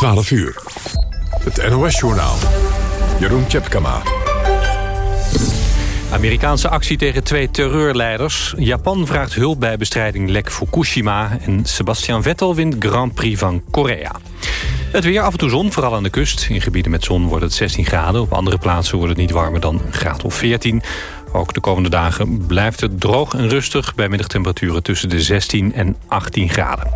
12 uur. Het NOS-journaal. Jeroen Tjepkama. Amerikaanse actie tegen twee terreurleiders. Japan vraagt hulp bij bestrijding lek Fukushima. En Sebastian Vettel wint Grand Prix van Korea. Het weer af en toe zon, vooral aan de kust. In gebieden met zon wordt het 16 graden. Op andere plaatsen wordt het niet warmer dan een graad of 14. Ook de komende dagen blijft het droog en rustig... bij middagtemperaturen tussen de 16 en 18 graden.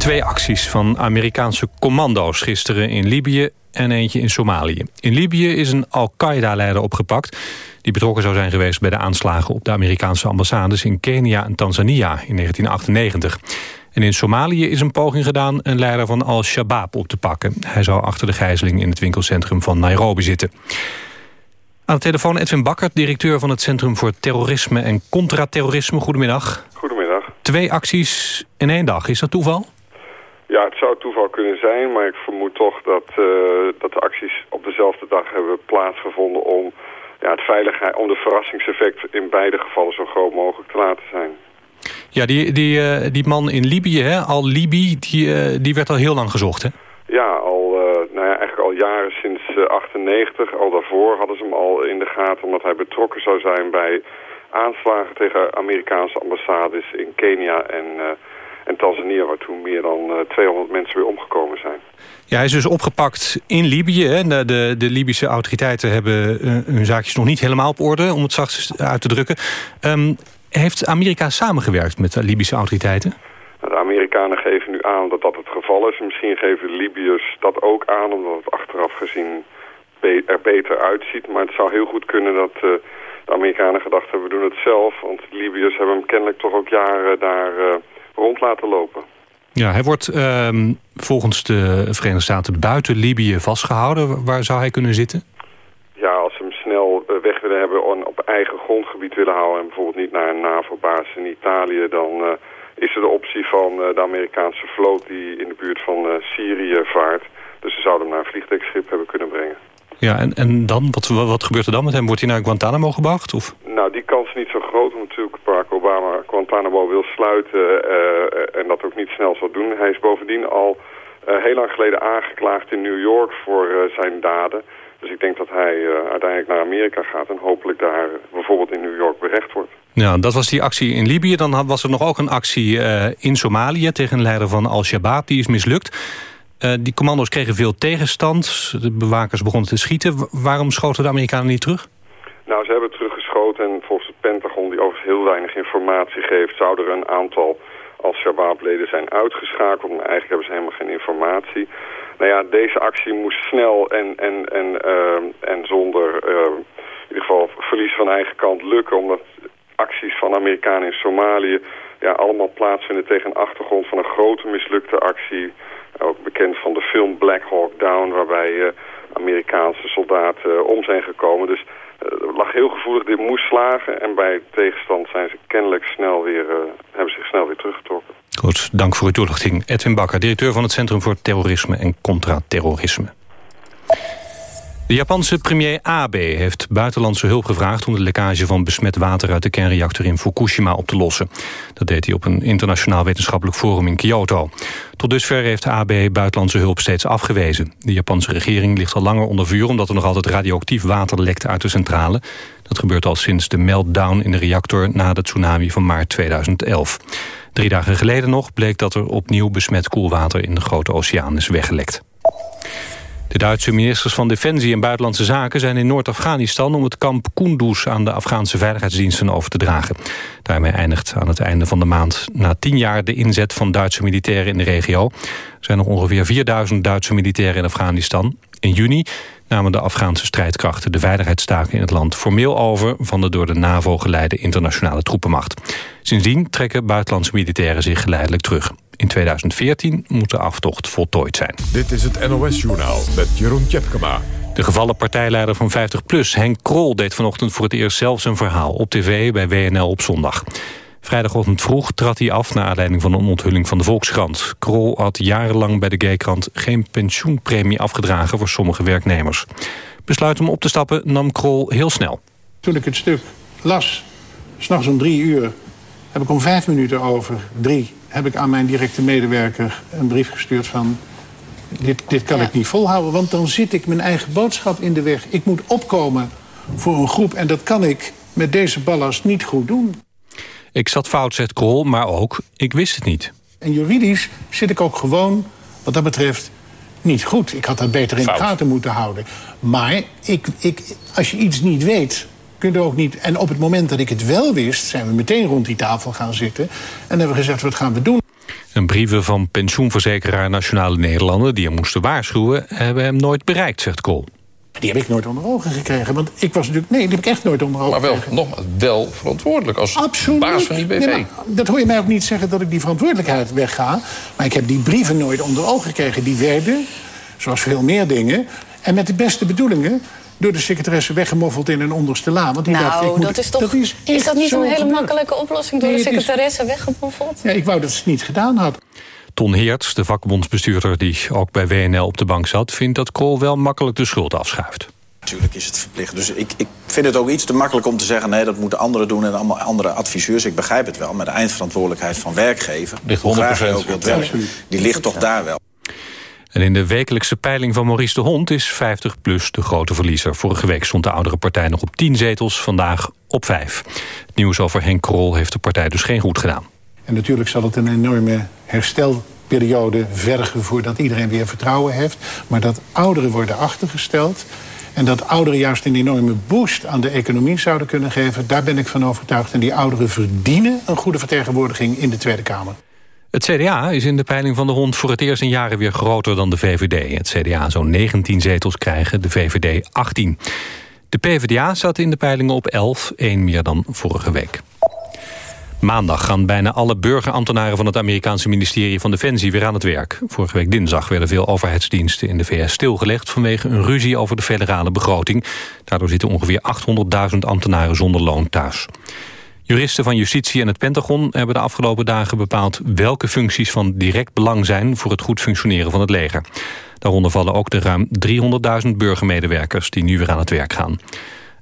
Twee acties van Amerikaanse commando's gisteren in Libië en eentje in Somalië. In Libië is een Al-Qaeda-leider opgepakt... die betrokken zou zijn geweest bij de aanslagen op de Amerikaanse ambassades... in Kenia en Tanzania in 1998. En in Somalië is een poging gedaan een leider van Al-Shabaab op te pakken. Hij zou achter de gijzeling in het winkelcentrum van Nairobi zitten. Aan de telefoon Edwin Bakker, directeur van het Centrum voor Terrorisme en Contraterrorisme. Goedemiddag. Goedemiddag. Twee acties in één dag, is dat toeval? Ja, het zou toeval kunnen zijn, maar ik vermoed toch dat, uh, dat de acties op dezelfde dag hebben plaatsgevonden om, ja, het veiligheid, om de verrassingseffect in beide gevallen zo groot mogelijk te laten zijn. Ja, die, die, uh, die man in Libië, hè, al Libi, die, uh, die werd al heel lang gezocht, hè? Ja, al, nou ja, eigenlijk al jaren sinds 98. Al daarvoor hadden ze hem al in de gaten omdat hij betrokken zou zijn bij aanslagen tegen Amerikaanse ambassades in Kenia en en Tanzania, waar toen meer dan 200 mensen weer omgekomen zijn. Ja, hij is dus opgepakt in Libië. Hè. De, de, de, Libische autoriteiten hebben hun zaakjes nog niet helemaal op orde... om het zachtst uit te drukken. Um, heeft Amerika samengewerkt met de Libische autoriteiten? De Amerikanen geven nu aan dat dat het geval is. Misschien geven de Libiërs dat ook aan... omdat het achteraf gezien er beter uitziet. Maar het zou heel goed kunnen dat... Uh, de Amerikanen gedacht hebben, we doen het zelf. Want de Libiërs hebben hem kennelijk toch ook jaren daar... Uh, rond laten lopen. Ja, hij wordt um, volgens de Verenigde Staten buiten Libië vastgehouden. Waar zou hij kunnen zitten? Ja, als ze hem snel weg willen hebben en op eigen grondgebied willen houden... en bijvoorbeeld niet naar een NAVO-basis in Italië... dan uh, is er de optie van uh, de Amerikaanse vloot die in de buurt van Syrië vaart. Dus ze zouden hem naar een vliegtuigschip hebben kunnen brengen. Ja, en, en dan? Wat, wat gebeurt er dan met hem? Wordt hij naar Guantanamo gebracht? Of? Nou, die kans is niet zo groot, omdat natuurlijk Barack Obama Guantanamo wil sluiten uh, en dat ook niet snel zal doen. Hij is bovendien al uh, heel lang geleden aangeklaagd in New York voor uh, zijn daden. Dus ik denk dat hij uiteindelijk naar Amerika gaat en hopelijk daar bijvoorbeeld in New York berecht wordt. Ja, dat was die actie in Libië. Dan was er nog ook een actie in Somalië tegen een leider van Al-Shabaab. Die is mislukt. Uh, die commando's kregen veel tegenstand. De bewakers begonnen te schieten. Waarom schoten de Amerikanen niet terug? Nou, ze hebben teruggeschoten en volgens het Pentagon, die overigens heel weinig informatie geeft, zouden er een aantal als Shabaab-leden zijn uitgeschakeld. Maar eigenlijk hebben ze helemaal geen informatie. Nou ja, deze actie moest snel en, en, en, uh, en zonder uh, in ieder geval verlies van eigen kant lukken. Omdat acties van Amerikanen in Somalië ja, allemaal plaatsvinden tegen een achtergrond van een grote mislukte actie ook bekend van de film Black Hawk Down, waarbij uh, Amerikaanse soldaten uh, om zijn gekomen. Dus het lag heel gevoelig, dit moest slagen. En bij tegenstand zijn ze kennelijk snel weer, hebben zich snel weer teruggetrokken. Goed, dank voor uw toelichting. Edwin Bakker, directeur van het Centrum voor Terrorisme en Contraterrorisme. De Japanse premier Abe heeft buitenlandse hulp gevraagd... om de lekkage van besmet water uit de kernreactor in Fukushima op te lossen. Dat deed hij op een internationaal wetenschappelijk forum in Kyoto. Tot dusver heeft Abe buitenlandse hulp steeds afgewezen. De Japanse regering ligt al langer onder vuur... omdat er nog altijd radioactief water lekt uit de centrale. Dat gebeurt al sinds de meltdown in de reactor... na de tsunami van maart 2011. Drie dagen geleden nog bleek dat er opnieuw besmet koelwater... in de Grote Oceaan is weggelekt. De Duitse ministers van Defensie en Buitenlandse Zaken zijn in Noord-Afghanistan om het kamp Kunduz aan de Afghaanse veiligheidsdiensten over te dragen. Daarmee eindigt aan het einde van de maand na tien jaar de inzet van Duitse militairen in de regio. Er zijn nog ongeveer 4000 Duitse militairen in Afghanistan. In juni namen de Afghaanse strijdkrachten de veiligheidstaken in het land formeel over van de door de NAVO geleide internationale troepenmacht. Sindsdien trekken buitenlandse militairen zich geleidelijk terug. In 2014 moet de aftocht voltooid zijn. Dit is het NOS-journaal met Jeroen Tjepkema. De gevallen partijleider van 50PLUS, Henk Krol... deed vanochtend voor het eerst zelf zijn verhaal op tv bij WNL op zondag. Vrijdagochtend vroeg trad hij af naar aanleiding van een onthulling van de Volkskrant. Krol had jarenlang bij de Gaykrant geen pensioenpremie afgedragen voor sommige werknemers. Besluit om op te stappen nam Krol heel snel. Toen ik het stuk las, s'nachts om drie uur, heb ik om vijf minuten over drie heb ik aan mijn directe medewerker een brief gestuurd van... dit, dit kan ik niet volhouden, want dan zit ik mijn eigen boodschap in de weg. Ik moet opkomen voor een groep en dat kan ik met deze ballast niet goed doen. Ik zat fout, zegt Krol, maar ook, ik wist het niet. En juridisch zit ik ook gewoon, wat dat betreft, niet goed. Ik had dat beter in de gaten moeten houden. Maar ik, ik, als je iets niet weet, kun je ook niet... En op het moment dat ik het wel wist, zijn we meteen rond die tafel gaan zitten... en hebben we gezegd, wat gaan we doen? Een brieven van pensioenverzekeraar Nationale Nederlanden... die hem moesten waarschuwen, hebben hem nooit bereikt, zegt Kool. Die heb ik nooit onder ogen gekregen. Want ik was natuurlijk... Nee, die heb ik echt nooit onder ogen Maar wel, gekregen. nogmaals, wel verantwoordelijk als Absoluut. baas van die BV. Nee, dat hoor je mij ook niet zeggen dat ik die verantwoordelijkheid wegga. Maar ik heb die brieven nooit onder ogen gekregen. Die werden, zoals veel meer dingen... en met de beste bedoelingen door de secretaresse weggemoffeld in een onderste la. Want die Nou, dacht, ik moet, dat is toch. is, is, dat niet zo een hele gebeurd. makkelijke oplossing door Nee, de is- secretaresse weggemoffeld? Ja, ik wou dat ze het niet gedaan had. Ton Heerts, de vakbondsbestuurder die ook bij WNL op de bank zat... vindt dat Krol wel makkelijk de schuld afschuift. Natuurlijk is het verplicht. Dus ik, ik vind het ook iets te makkelijk om te zeggen... nee, dat moeten anderen doen en allemaal andere adviseurs. Ik begrijp het wel, maar de eindverantwoordelijkheid van werkgever... Ligt hoe graag je 100% ook wilt werken, die ligt toch daar wel. En in de wekelijkse peiling van Maurice de Hond is 50PLUS de grote verliezer. Vorige week stond de oudere partij nog op 10 zetels, vandaag op 5. Het nieuws over Henk Krol heeft de partij dus geen goed gedaan. En natuurlijk zal het een enorme herstelperiode vergen... voordat iedereen weer vertrouwen heeft. Maar dat ouderen worden achtergesteld... en dat ouderen juist een enorme boost aan de economie zouden kunnen geven... daar ben ik van overtuigd. En die ouderen verdienen een goede vertegenwoordiging in de Tweede Kamer. Het CDA is in de peiling van de Hond voor het eerst in jaren weer groter dan de VVD. Het CDA zou 19 zetels krijgen, de VVD 18. De PvdA zat in de peilingen op 11, één meer dan vorige week. Maandag gaan bijna alle burgerambtenaren van het Amerikaanse ministerie van Defensie weer aan het werk. Vorige week dinsdag werden veel overheidsdiensten in de VS stilgelegd vanwege een ruzie over de federale begroting. Daardoor zitten ongeveer 800.000 ambtenaren zonder loon thuis. Juristen van Justitie en het Pentagon hebben de afgelopen dagen bepaald welke functies van direct belang zijn voor het goed functioneren van het leger. Daaronder vallen ook de ruim 300.000 burgermedewerkers die nu weer aan het werk gaan.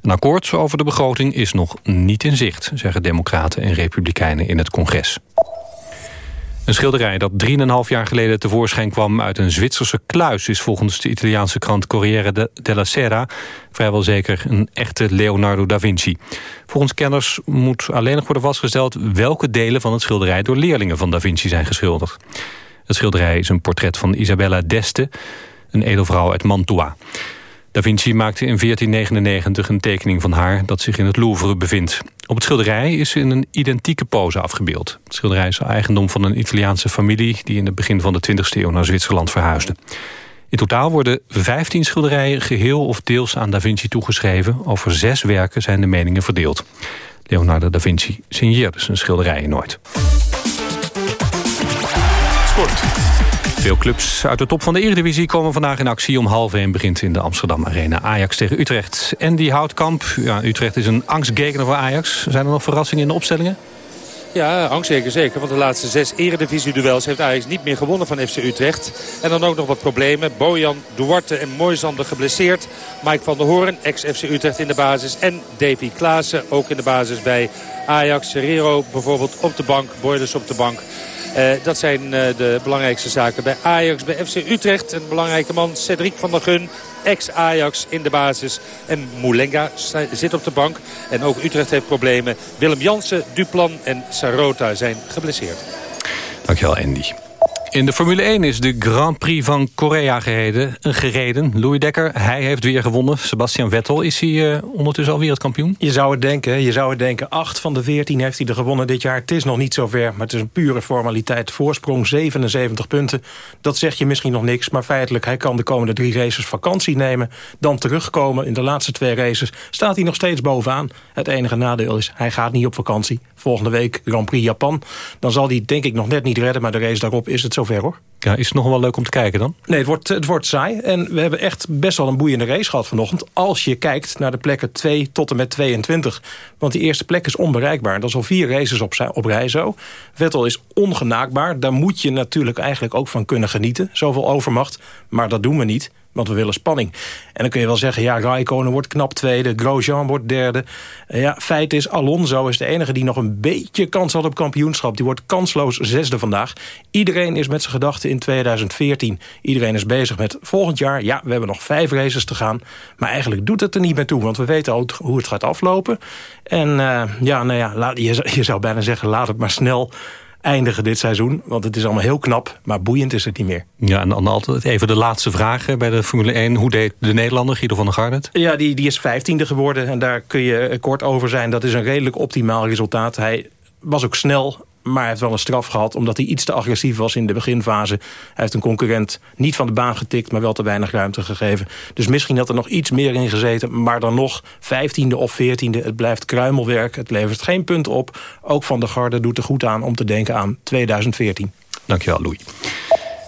Een akkoord over de begroting is nog niet in zicht, zeggen democraten en republikeinen in het congres. Een schilderij dat 3,5 jaar geleden tevoorschijn kwam uit een Zwitserse kluis... is volgens de Italiaanse krant Corriere de- della Sera vrijwel zeker een echte Leonardo da Vinci. Volgens kenners moet alleen nog worden vastgesteld... welke delen van het schilderij door leerlingen van da Vinci zijn geschilderd. Het schilderij is een portret van Isabella d'Este, een edelvrouw uit Mantua. Da Vinci maakte in 1499 een tekening van haar dat zich in het Louvre bevindt. Op het schilderij is in een identieke pose afgebeeld. Het schilderij is eigendom van een Italiaanse familie... die in het begin van de 20e eeuw naar Zwitserland verhuisde. In totaal worden 15 schilderijen geheel of deels aan Da Vinci toegeschreven. Over zes werken zijn de meningen verdeeld. Leonardo da Vinci signeerde zijn schilderijen nooit. Sport. Veel clubs uit de top van de Eredivisie komen vandaag in actie. Om half 1 begint in de Amsterdam Arena Ajax tegen Utrecht. En die Houtkamp, ja, Utrecht is een angstgekner voor Ajax. Zijn er nog verrassingen in de opstellingen? Ja, angst zeker zeker. Want de laatste zes eredivisie-duels heeft Ajax niet meer gewonnen van FC Utrecht. En dan ook nog wat problemen. Bojan, Duarte en Moisander geblesseerd. Mike van der Hoorn, ex-FC Utrecht in de basis. En Davy Klaassen ook in de basis bij Ajax. Serrero bijvoorbeeld op de bank. Boyders op de bank. Eh, dat zijn eh, de belangrijkste zaken bij Ajax. Bij FC Utrecht een belangrijke man, Cedric van der Gun. Ex-Ajax in de basis. En Moulenga zit op de bank. En ook Utrecht heeft problemen. Willem Jansen, Duplan en Sarota zijn geblesseerd. Dankjewel, Andy. In de Formule 1 is de Grand Prix van Korea gereden. gereden. Louis Dekker, hij heeft weer gewonnen. Sebastian Vettel, is hij eh, ondertussen al wereldkampioen? Je zou het denken, je zou het denken. Acht van de veertien heeft hij er gewonnen dit jaar. Het is nog niet zover, maar het is een pure formaliteit. Voorsprong 77 punten. Dat zeg je misschien nog niks, maar feitelijk... hij kan de komende drie races vakantie nemen. Dan terugkomen in de laatste twee races. Staat hij nog steeds bovenaan. Het enige nadeel is, hij gaat niet op vakantie. Volgende week Grand Prix Japan. Dan zal hij denk ik nog net niet redden, maar de race daarop is het zover hoor. Ja, is het nog wel leuk om te kijken dan? Nee, het wordt, het wordt saai. En we hebben echt best wel een boeiende race gehad vanochtend. Als je kijkt naar de plekken 2 tot en met 22. Want die eerste plek is onbereikbaar. Dat is al vier races op, op rij zo. Vettel is ongenaakbaar. Daar moet je natuurlijk eigenlijk ook van kunnen genieten. Zoveel overmacht. Maar dat doen we niet. Want we willen spanning. En dan kun je wel zeggen, ja, Raikkonen wordt knap tweede. Grosjean wordt derde. Ja, feit is, Alonso is de enige die nog een beetje kans had op kampioenschap. Die wordt kansloos zesde vandaag. Iedereen is met zijn gedachten in 2014. Iedereen is bezig met volgend jaar. Ja, we hebben nog vijf races te gaan. Maar eigenlijk doet het er niet meer toe. Want we weten al hoe het gaat aflopen. En uh, ja, nou ja, je, je zou bijna zeggen, laat het maar snel eindigen dit seizoen. Want het is allemaal heel knap, maar boeiend is het niet meer. Ja, en dan altijd even de laatste vraag bij de Formule 1. Hoe deed de Nederlander Guido van der Garde Ja, die, die is vijftiende geworden. En daar kun je kort over zijn. Dat is een redelijk optimaal resultaat. Hij was ook snel, maar hij heeft wel een straf gehad... omdat hij iets te agressief was in de beginfase. Hij heeft een concurrent niet van de baan getikt... maar wel te weinig ruimte gegeven. Dus misschien had er nog iets meer in gezeten. Maar dan nog, vijftiende of veertiende, het blijft kruimelwerk. Het levert geen punt op. Ook Van der Garde doet er goed aan om te denken aan 2014. Dankjewel, Louis.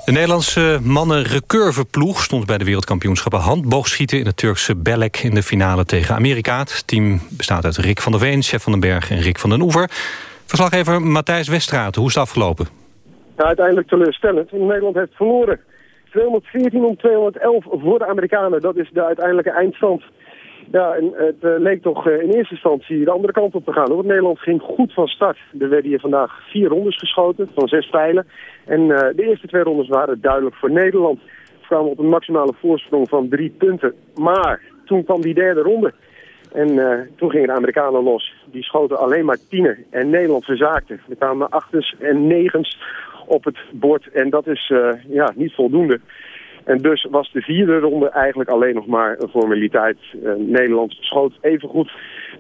De Nederlandse mannen-recurveploeg stond bij de wereldkampioenschappen handboogschieten in het Turkse Belek in de finale tegen Amerika. Het team bestaat uit Rick van der Veen, Chef van den Berg en Rick van den Oever. Verslaggever Matthijs Westraat, hoe is het afgelopen? Ja, uiteindelijk teleurstellend. Nederland heeft verloren. 214 om 211 voor de Amerikanen. Dat is de uiteindelijke eindstand. Ja, en het uh, leek toch uh, in eerste instantie de andere kant op te gaan. Want Nederland ging goed van start. Er werden hier vandaag vier rondes geschoten van zes pijlen. En uh, de eerste twee rondes waren duidelijk voor Nederland. We kwamen op een maximale voorsprong van drie punten. Maar toen kwam die derde ronde. En uh, toen gingen de Amerikanen los. Die schoten alleen maar tienen. En Nederland verzaakte. Er kwamen achtens en negens op het bord. En dat is uh, ja, niet voldoende. En dus was de vierde ronde eigenlijk alleen nog maar een formaliteit. Uh, Nederland schoot evengoed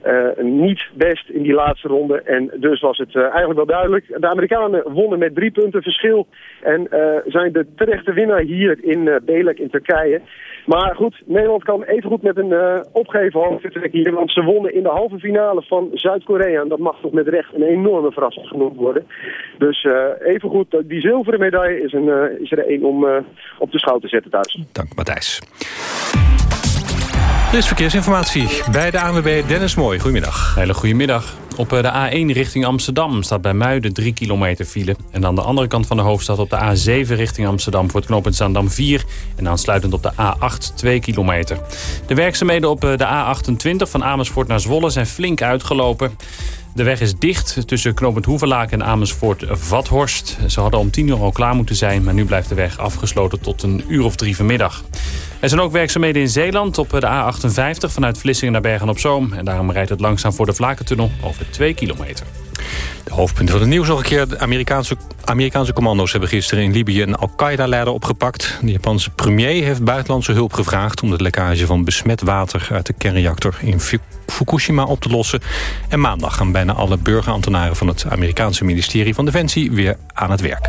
uh, niet best in die laatste ronde. En dus was het uh, eigenlijk wel duidelijk. De Amerikanen wonnen met drie punten verschil. En zijn de terechte winnaar hier in Belek in Turkije. Maar goed, Nederland kan evengoed met een uh, opgeven hoofd vertrekken hier. Want ze wonnen in de halve finale van Zuid-Korea. En dat mag toch met recht een enorme verrassing genoemd worden. Dus evengoed, die zilveren medaille is, een, is er één om op de schouw te zetten thuis. Dank Matthijs. Er is verkeersinformatie bij de ANWB Dennis Mooi. Goedemiddag. Hele goedemiddag. Op de A1 richting Amsterdam staat bij Muiden 3 kilometer file. En aan de andere kant van de hoofdstad op de A7 richting Amsterdam... voor het knooppunt Zaandam 4. En aansluitend op de A8 2 kilometer. De werkzaamheden op de A28 van Amersfoort naar Zwolle zijn flink uitgelopen. De weg is dicht tussen knooppunt Hoevelaak en Amersfoort-Vathorst. Ze hadden om 10 uur al klaar moeten zijn, maar nu blijft de weg afgesloten tot een uur of drie vanmiddag. Er zijn ook werkzaamheden in Zeeland op de A58 vanuit Vlissingen naar Bergen-op-Zoom. En daarom rijdt het langzaam voor de Vlakentunnel over 2 kilometer. De hoofdpunten van het nieuws nog een keer. De Amerikaanse, Amerikaanse commando's hebben gisteren in Libië een Al-Qaeda-leider opgepakt. De Japanse premier heeft buitenlandse hulp gevraagd... om de lekkage van besmet water uit de kernreactor in Fukushima op te lossen. En maandag gaan bijna alle burgerambtenaren van het Amerikaanse ministerie van Defensie weer aan het werk.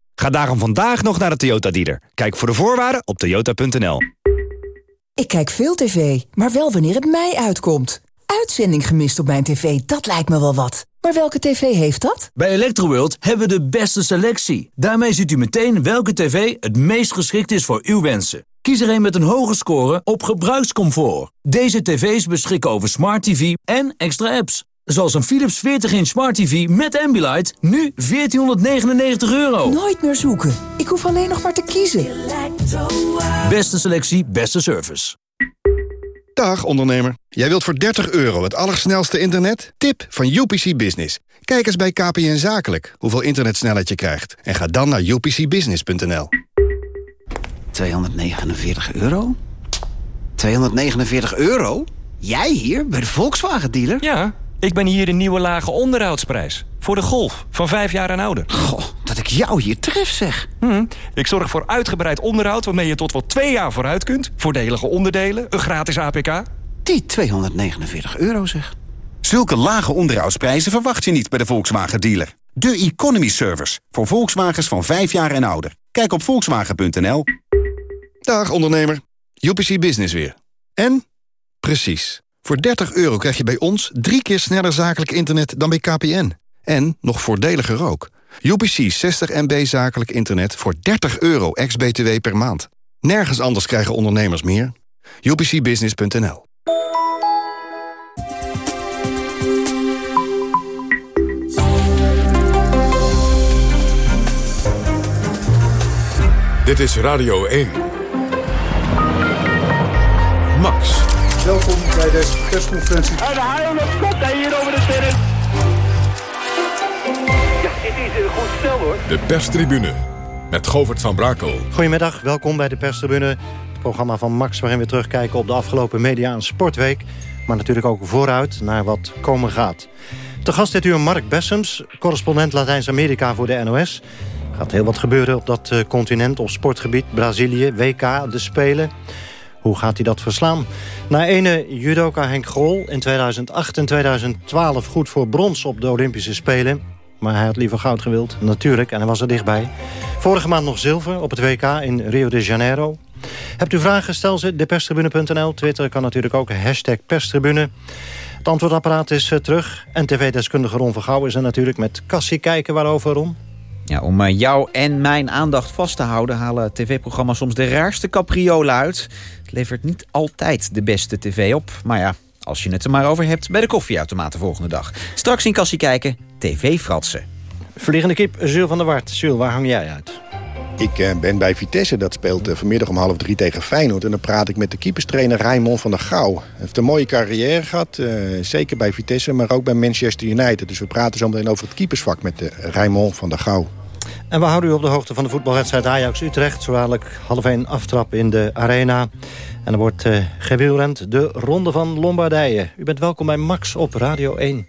Ga daarom vandaag nog naar de Toyota dealer. Kijk voor de voorwaarden op toyota.nl. Ik kijk veel tv, maar wel wanneer het mij uitkomt. Uitzending gemist op mijn tv, dat lijkt me wel wat. Maar welke tv heeft dat? Bij Electroworld hebben we de beste selectie. Daarmee ziet u meteen welke tv het meest geschikt is voor uw wensen. Kies er een met een hoge score op gebruikscomfort. Deze tv's beschikken over smart tv en extra apps. Zoals een Philips 40-inch Smart TV met Ambilight, nu 1499 euro. Nooit meer zoeken. Ik hoef alleen nog maar te kiezen. Beste selectie, beste service. Dag ondernemer. Jij wilt voor 30 euro het allersnelste internet? Tip van UPC Business. Kijk eens bij KPN Zakelijk hoeveel internetsnelheid je krijgt. En ga dan naar upcbusiness.nl. 249 euro? 249 euro? Jij hier, bij de Volkswagen-dealer? Ja. Ik ben hier de nieuwe lage onderhoudsprijs. Voor de Golf, van vijf jaar en ouder. Goh, dat ik jou hier tref, zeg. Hm, ik zorg voor uitgebreid onderhoud waarmee je tot wel twee jaar vooruit kunt. Voordelige onderdelen, een gratis APK. Die 249 euro, zeg. Zulke lage onderhoudsprijzen verwacht je niet bij de Volkswagen-dealer. De Economy Service, voor Volkswagens van 5 jaar en ouder. Kijk op volkswagen.nl. Dag ondernemer, UPC Business weer. En? Precies. Voor 30 euro krijg je bij ons drie keer sneller zakelijk internet dan bij KPN. En nog voordeliger ook. UPC 60 MB zakelijk internet voor 30 euro ex-BTW per maand. Nergens anders krijgen ondernemers meer. UPCbusiness.nl Dit is Radio 1. Welkom bij deze persconferentie. En de haal op hier over de sterren. Ja, dit is een goed stel hoor. De perstribune met Govert van Brakel. Goedemiddag, welkom bij de perstribune. Het programma van Max waarin we terugkijken op de afgelopen media- en sportweek. Maar natuurlijk ook vooruit naar wat komen gaat. Te gast dit uur Mark Bessems, correspondent Latijns-Amerika voor de NOS. Er gaat heel wat gebeuren op dat eh, continent op sportgebied. Brazilië, WK, de Spelen. Hoe gaat hij dat verslaan? Na ene judoka Henk Grol in 2008 en 2012 goed voor brons op de Olympische Spelen. Maar hij had liever goud gewild, natuurlijk, en hij was er dichtbij. Vorige maand nog zilver op het WK in Rio de Janeiro. Hebt u vragen, stel ze, deperstribune.nl. Twitter kan natuurlijk ook, hashtag perstribune. Het antwoordapparaat is uh, terug. En tv-deskundige Ron van Gouw is er natuurlijk met Cassie kijken waarover, Ron. Ja, om uh, jou en mijn aandacht vast te houden... halen tv-programma's soms de raarste capriolen uit. Het levert niet altijd de beste tv op. Maar ja, als je het er maar over hebt... bij de koffieautomaat de volgende dag. Straks in Kassie kijken, tv-fratsen. Vliegende kip, Jules van der Wart. Jules, waar hang jij uit? Ik uh, ben bij Vitesse, dat speelt uh, vanmiddag om half drie tegen Feyenoord. En dan praat ik met de keeperstrainer Raymond van der Gouw. Hij heeft een mooie carrière gehad, uh, zeker bij Vitesse, maar ook bij Manchester United. Dus we praten zo meteen over het keepersvak met Raymond van der Gouw. En we houden u op de hoogte van de voetbalwedstrijd Ajax-Utrecht. Zo dadelijk half één aftrap in de arena. En er wordt uh, gewielrend de Ronde van Lombardije. U bent welkom bij Max op Radio 1.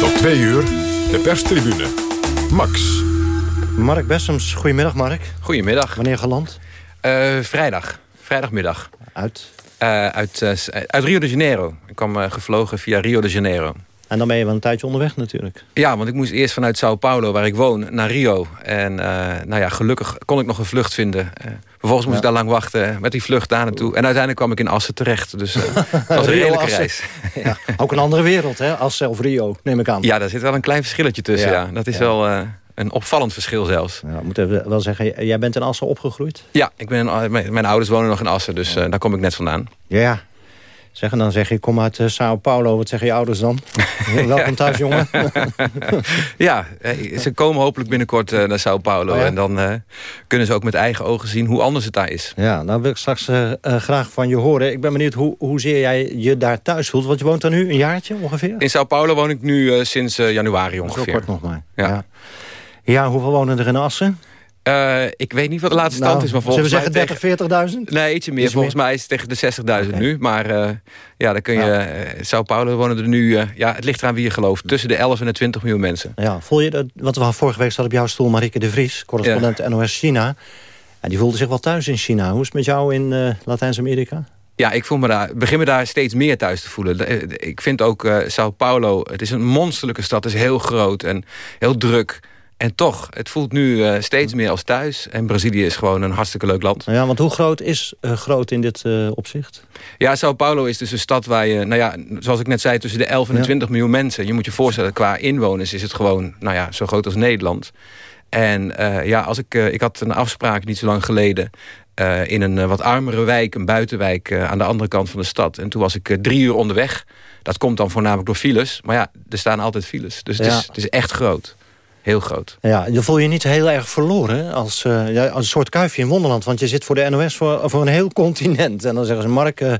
Tot twee uur, de perstribune. Max. Mark Bessems, goedemiddag Mark. Goedemiddag. Wanneer geland? Uh, vrijdag. Vrijdagmiddag. Uit? Uh, uit, uh, uit Rio de Janeiro. Ik kwam gevlogen via Rio de Janeiro. En dan ben je wel een tijdje onderweg natuurlijk. Ja, want ik moest eerst vanuit Sao Paulo, waar ik woon, naar Rio. En nou ja, gelukkig kon ik nog een vlucht vinden. vervolgens moest ja. ik daar lang wachten met die vlucht daar naartoe. En uiteindelijk kwam ik in Assen terecht. Dus dat was een heerlijke reis. ja, ook een andere wereld, hè? Assen of Rio, neem ik aan. Ja, daar zit wel een klein verschilletje tussen, ja. ja. Dat is wel... Een opvallend verschil zelfs. Ja, moet even wel zeggen, jij bent in Assen opgegroeid? Ja, ik ben in, mijn ouders wonen nog in Assen, dus uh, daar kom ik net vandaan. Ja, zeg, en dan zeg je, kom uit uh, Sao Paulo. Wat zeggen je ouders dan? Welkom thuis, jongen. ja, ze komen hopelijk binnenkort uh, naar Sao Paulo. Oh, ja? En dan kunnen ze ook met eigen ogen zien hoe anders het daar is. Ja, nou wil ik straks graag van je horen. Ik ben benieuwd hoe, hoezeer jij je daar thuis voelt. Want je woont daar nu een jaartje ongeveer? In Sao Paulo woon ik nu sinds januari ongeveer. Zo kort nog maar. ja. ja. Ja, hoeveel wonen er in Assen? Uh, ik weet niet wat de laatste stand nou, is, maar volgens mij... Zullen we zeggen 30, 40.000? Nee, ietsje meer. Iets volgens meer? mij is het tegen de 60.000 okay. nu. Maar uh, ja, dan kun je... Ja. Uh, Sao Paulo wonen er nu... ja, het ligt eraan wie je gelooft. Tussen de 11 en de 20 miljoen mensen. Ja, voel je dat... Wat we vorige week zat op jouw stoel, Marike de Vries, correspondent ja. NOS China. En die voelde zich wel thuis in China. Hoe is het met jou in Latijns-Amerika? Ja, ik voel me daar, begin me daar steeds meer thuis te voelen. Ik vind ook Sao Paulo, het is een monsterlijke stad. Het is heel groot en heel druk. En toch, het voelt nu uh, steeds meer als thuis. En Brazilië is gewoon een hartstikke leuk land. Ja, want hoe groot is uh, groot in dit uh, opzicht? Ja, Sao Paulo is dus een stad waar je... Nou ja, zoals ik net zei, tussen de 11 en de 20 ja. miljoen mensen. Je moet je voorstellen, qua inwoners is het gewoon... Nou ja, zo groot als Nederland. En ja, als ik, ik had een afspraak niet zo lang geleden... in een wat armere wijk, een buitenwijk... aan de andere kant van de stad. En toen was ik drie uur onderweg. Dat komt dan voornamelijk door files. Maar ja, er staan altijd files. Dus het, ja. is, het is echt groot. Heel groot. Ja, je voel je niet heel erg verloren als, uh, ja, als een soort kuifje in Wonderland. Want je zit voor de NOS voor, voor een heel continent. En dan zeggen ze, Mark, uh,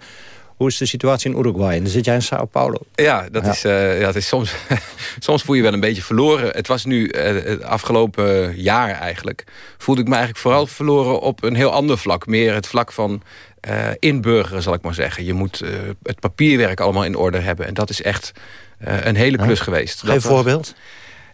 hoe is de situatie in Uruguay? En dan zit jij in Sao Paulo. Ja, dat, ja. Is, uh, ja, dat is soms, soms voel je wel een beetje verloren. Het was nu het afgelopen jaar eigenlijk. Voelde ik me eigenlijk vooral verloren op een heel ander vlak. Meer het vlak van uh, inburgeren, zal ik maar zeggen. Je moet het papierwerk allemaal in orde hebben. En dat is echt een hele klus geweest. Geef een voorbeeld.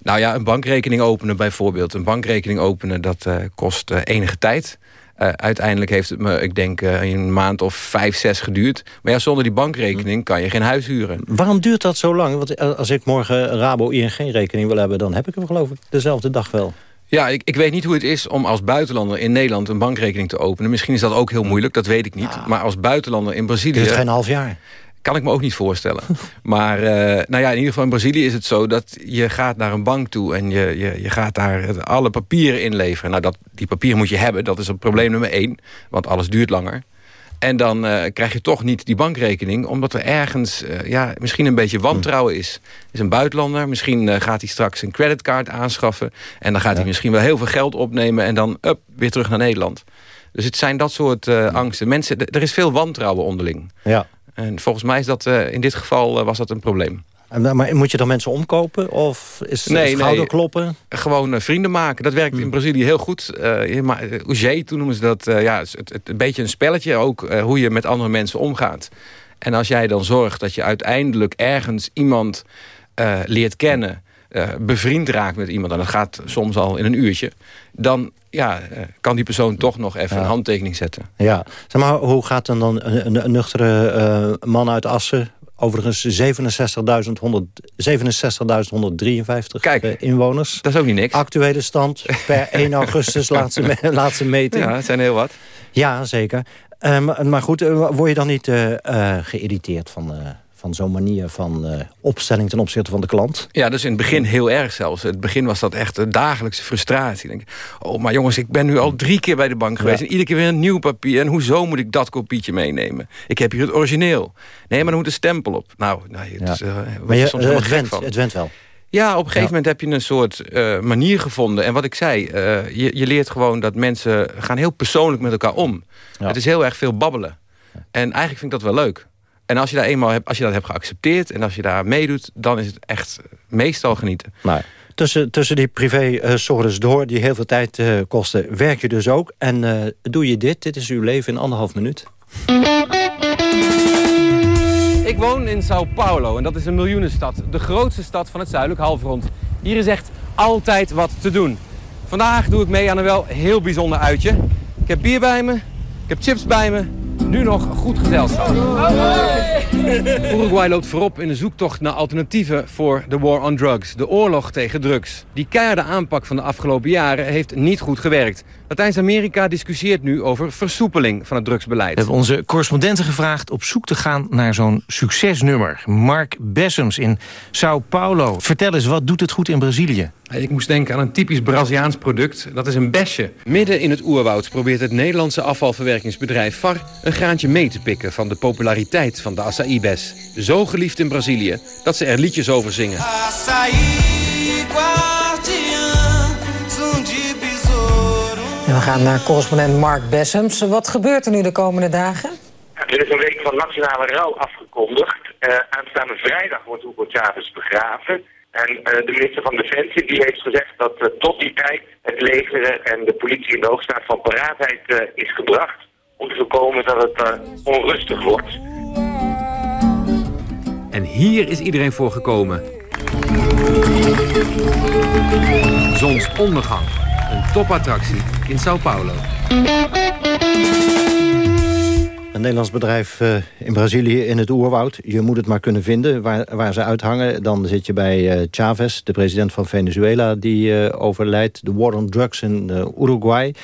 Nou ja, een bankrekening openen bijvoorbeeld. Een bankrekening openen, dat kost enige tijd. uiteindelijk heeft het me, ik denk, een maand of vijf, zes geduurd. Maar ja, zonder die bankrekening kan je geen huis huren. Waarom duurt dat zo lang? Want als ik morgen Rabo-ING-rekening wil hebben... dan heb ik hem geloof ik dezelfde dag wel. Ja, ik, ik weet niet hoe het is om als buitenlander in Nederland een bankrekening te openen. Misschien is dat ook heel moeilijk, dat weet ik niet. Maar als buitenlander in Brazilië... Is het geen half jaar? Kan ik me ook niet voorstellen. maar uh, nou ja, in ieder geval in Brazilië is het zo dat je gaat naar een bank toe... en je, je, je gaat daar alle papieren inleveren. Nou, dat, die papieren moet je hebben, dat is het probleem nummer één. Want alles duurt langer. En dan uh, krijg je toch niet die bankrekening... omdat er ergens uh, ja, misschien een beetje wantrouwen is. is een buitenlander, misschien uh, gaat hij straks een creditcard aanschaffen... en dan gaat ja. hij misschien wel heel veel geld opnemen... en dan up, weer terug naar Nederland. Dus het zijn dat soort angsten. Mensen, er is veel wantrouwen onderling. Ja. En volgens mij is dat in dit geval was dat een probleem. Maar moet je dan mensen omkopen? Of is het nee? Nee, gewoon uh, vrienden maken. Dat werkt in Brazilië heel goed. Uh, toen noemen ze dat uh, ja, het, het, een beetje een spelletje. Ook hoe je met andere mensen omgaat. En als jij dan zorgt dat je uiteindelijk ergens iemand leert kennen... bevriend raakt met iemand... en dat gaat soms al in een uurtje... dan ja, kan die persoon toch nog even ja. een handtekening zetten. Ja, zeg maar, hoe gaat dan, dan een, nuchtere man uit Assen Overigens 67.153 Kijk, uh, inwoners. Dat is ook niet niks. Actuele stand per 1 augustus, laatste, laatste meting. Ja, het zijn heel wat. Ja, zeker. Uh, maar, goed, uh, word je dan niet geïrriteerd van van zo'n manier van uh, opstelling ten opzichte van de klant. Ja, dus in het begin heel erg zelfs. Het begin was dat echt een dagelijkse frustratie. Denk, oh, maar jongens, ik ben nu al drie keer bij de bank geweest... Ja. en iedere keer weer een nieuw papier. En hoezo moet ik dat kopietje meenemen? Ik heb hier het origineel. Nee, maar er moet een stempel op. Nou, nou het, ja. is, uh, maar je, soms uh, het, went, het went wel. Ja, op een gegeven moment heb je een soort uh, manier gevonden. En wat ik zei, uh, je, je, leert gewoon dat mensen gaan heel persoonlijk met elkaar om. Ja. Het is heel erg veel babbelen. En eigenlijk vind ik dat wel leuk. En als je, daar eenmaal hebt, als je dat hebt geaccepteerd en als je daar meedoet... dan is het echt meestal genieten. Maar tussen, tussen die privé-zorgen door, die heel veel tijd uh, kosten... werk je dus ook. En uh, doe je dit, dit is uw leven in anderhalf minuut. Ik woon in Sao Paulo en dat is een miljoenenstad. De grootste stad van het zuidelijk halfrond. Hier is echt altijd wat te doen. Vandaag doe ik mee aan een wel heel bijzonder uitje. Ik heb bier bij me, ik heb chips bij me nu nog goed gezelschap. Uruguay loopt voorop in de zoektocht naar alternatieven voor de war on drugs. De oorlog tegen drugs. Die keiharde aanpak van de afgelopen jaren heeft niet goed gewerkt. Latijns-Amerika discussieert nu over versoepeling van het drugsbeleid. We hebben onze correspondenten gevraagd op zoek te gaan naar zo'n succesnummer. Mark Bessems in Sao Paulo. Vertel eens, wat doet het goed in Brazilië? Ik moest denken aan een typisch Braziliaans product. Dat is een besje. Midden in het oerwoud probeert het Nederlandse afvalverwerkingsbedrijf VAR... een graantje mee te pikken van de populariteit van de acai-bes. Zo geliefd in Brazilië dat ze er liedjes over zingen. En gaan naar correspondent Mark Bessems. Wat gebeurt er nu de komende dagen? Er is een week van nationale rouw afgekondigd. Uh, aanstaande vrijdag wordt Hugo Chavez begraven... En uh, de minister van Defensie die heeft gezegd dat uh, tot die tijd het leger en de politie in de hoogstaat van paraatheid uh, is gebracht. Om te voorkomen dat het onrustig wordt. En hier is iedereen voor gekomen. Zonsondergang. Een topattractie in Sao Paulo. Een Nederlands bedrijf uh, in Brazilië in het oerwoud. Je moet het maar kunnen vinden waar, waar ze uithangen. Dan zit je bij uh, Chavez, de president van Venezuela... die uh, overlijdt. De war on drugs in Uruguay.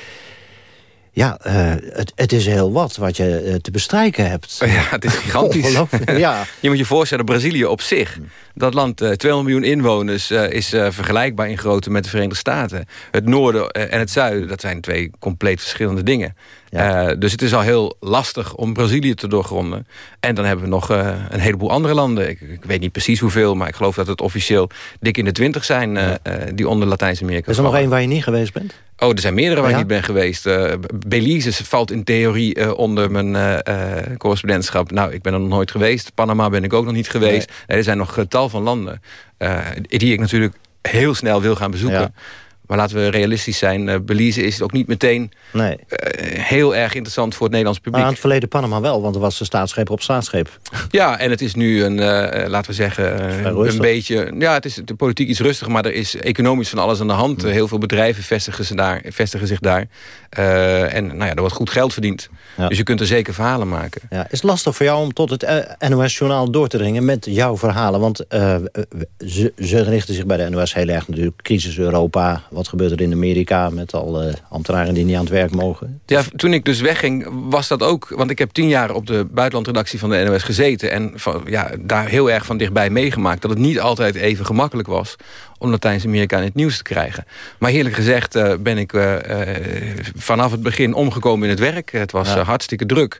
Ja, het, het, is heel wat wat je te bestrijken hebt. Ja, het is gigantisch. ja. Je moet je voorstellen, Brazilië op zich... Dat land, 200 miljoen inwoners, is vergelijkbaar in grootte met de Verenigde Staten. Het noorden en het zuiden, dat zijn twee compleet verschillende dingen. Ja. Uh, dus het is al heel lastig om Brazilië te doorgronden. En dan hebben we nog uh, een heleboel andere landen. Ik, ik, weet niet precies hoeveel, maar ik geloof dat het officieel dik in de twintig zijn... Uh, die onder Latijns-Amerika Is er nog één waar je niet geweest bent? Oh, er zijn meerdere waar ja. ik niet ben geweest. Belize valt in theorie onder mijn correspondentschap. Nou, ik ben er nog nooit geweest. Panama ben ik ook nog niet geweest. Nee. Nee, er zijn nog van landen die ik natuurlijk heel snel wil gaan bezoeken... Maar laten we realistisch zijn. Uh, Belize is ook niet meteen nee. heel erg interessant voor het Nederlands publiek. Maar aan het verleden Panama wel, want er was een staatsgreep op staatsgreep. Ja, en het is nu een, laten we zeggen, een beetje... Ja, het is de politiek iets rustiger, maar er is economisch van alles aan de hand. Hmm. Heel veel bedrijven vestigen, ze daar, vestigen zich daar. en nou ja, er wordt goed geld verdiend. Dus je kunt er zeker verhalen maken. Ja, is het lastig voor jou om tot het NOS-journaal door te dringen met jouw verhalen? Want ze, ze richten zich bij de NOS heel erg natuurlijk crisis Europa. Wat gebeurt er in Amerika met alle ambtenaren die niet aan het werk mogen? Ja, toen ik dus wegging was dat ook... want ik heb tien jaar op de buitenlandredactie van de NOS gezeten... en van, ja, daar heel erg van dichtbij meegemaakt... dat het niet altijd even gemakkelijk was om Latijns-Amerika in het nieuws te krijgen. Maar eerlijk gezegd uh, ben ik uh, vanaf het begin omgekomen in het werk. Het was ja. hartstikke druk.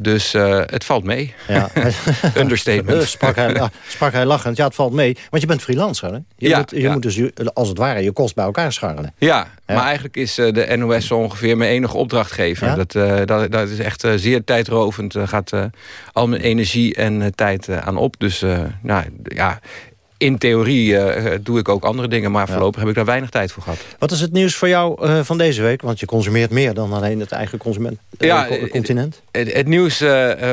Dus het valt mee. Ja. Understatement. sprak, hij, sprak hij lachend. Ja, het valt mee. Want je bent freelancer, hè? Je, ja, moet, je moet dus als het ware je kost bij elkaar scharrelen. Ja, maar eigenlijk is de NOS zo ongeveer mijn enige opdrachtgever. Dat, dat, dat, is echt zeer tijdrovend. Daar gaat al mijn energie en tijd aan op. Dus nou, ja, in theorie uh, doe ik ook andere dingen, maar voorlopig heb ik daar weinig tijd voor gehad. Wat is het nieuws voor jou uh, van deze week? Want je consumeert meer dan alleen het eigen consument, uh, ja, continent. Het, het nieuws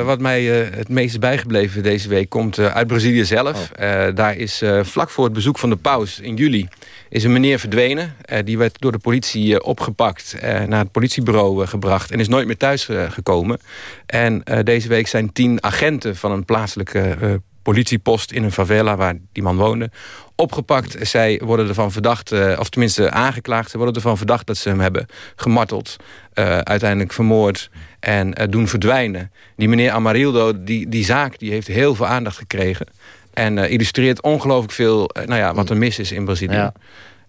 wat mij het meest is bijgebleven deze week komt uit Brazilië zelf. Oh. daar is vlak voor het bezoek van de paus in juli is een meneer verdwenen. die werd door de politie opgepakt, naar het politiebureau gebracht... en is nooit meer thuis gekomen. En deze week zijn tien agenten van een plaatselijke politiepost in een favela waar die man woonde. Opgepakt. Zij worden ervan verdacht, uh, of tenminste aangeklaagd. Ze worden ervan verdacht dat ze hem hebben gemarteld. Uh, uiteindelijk vermoord en uh, doen verdwijnen. Die meneer Amarildo, die, die zaak, die heeft heel veel aandacht gekregen. En illustreert ongelooflijk veel nou ja, wat er mis is in Brazilië. Ja.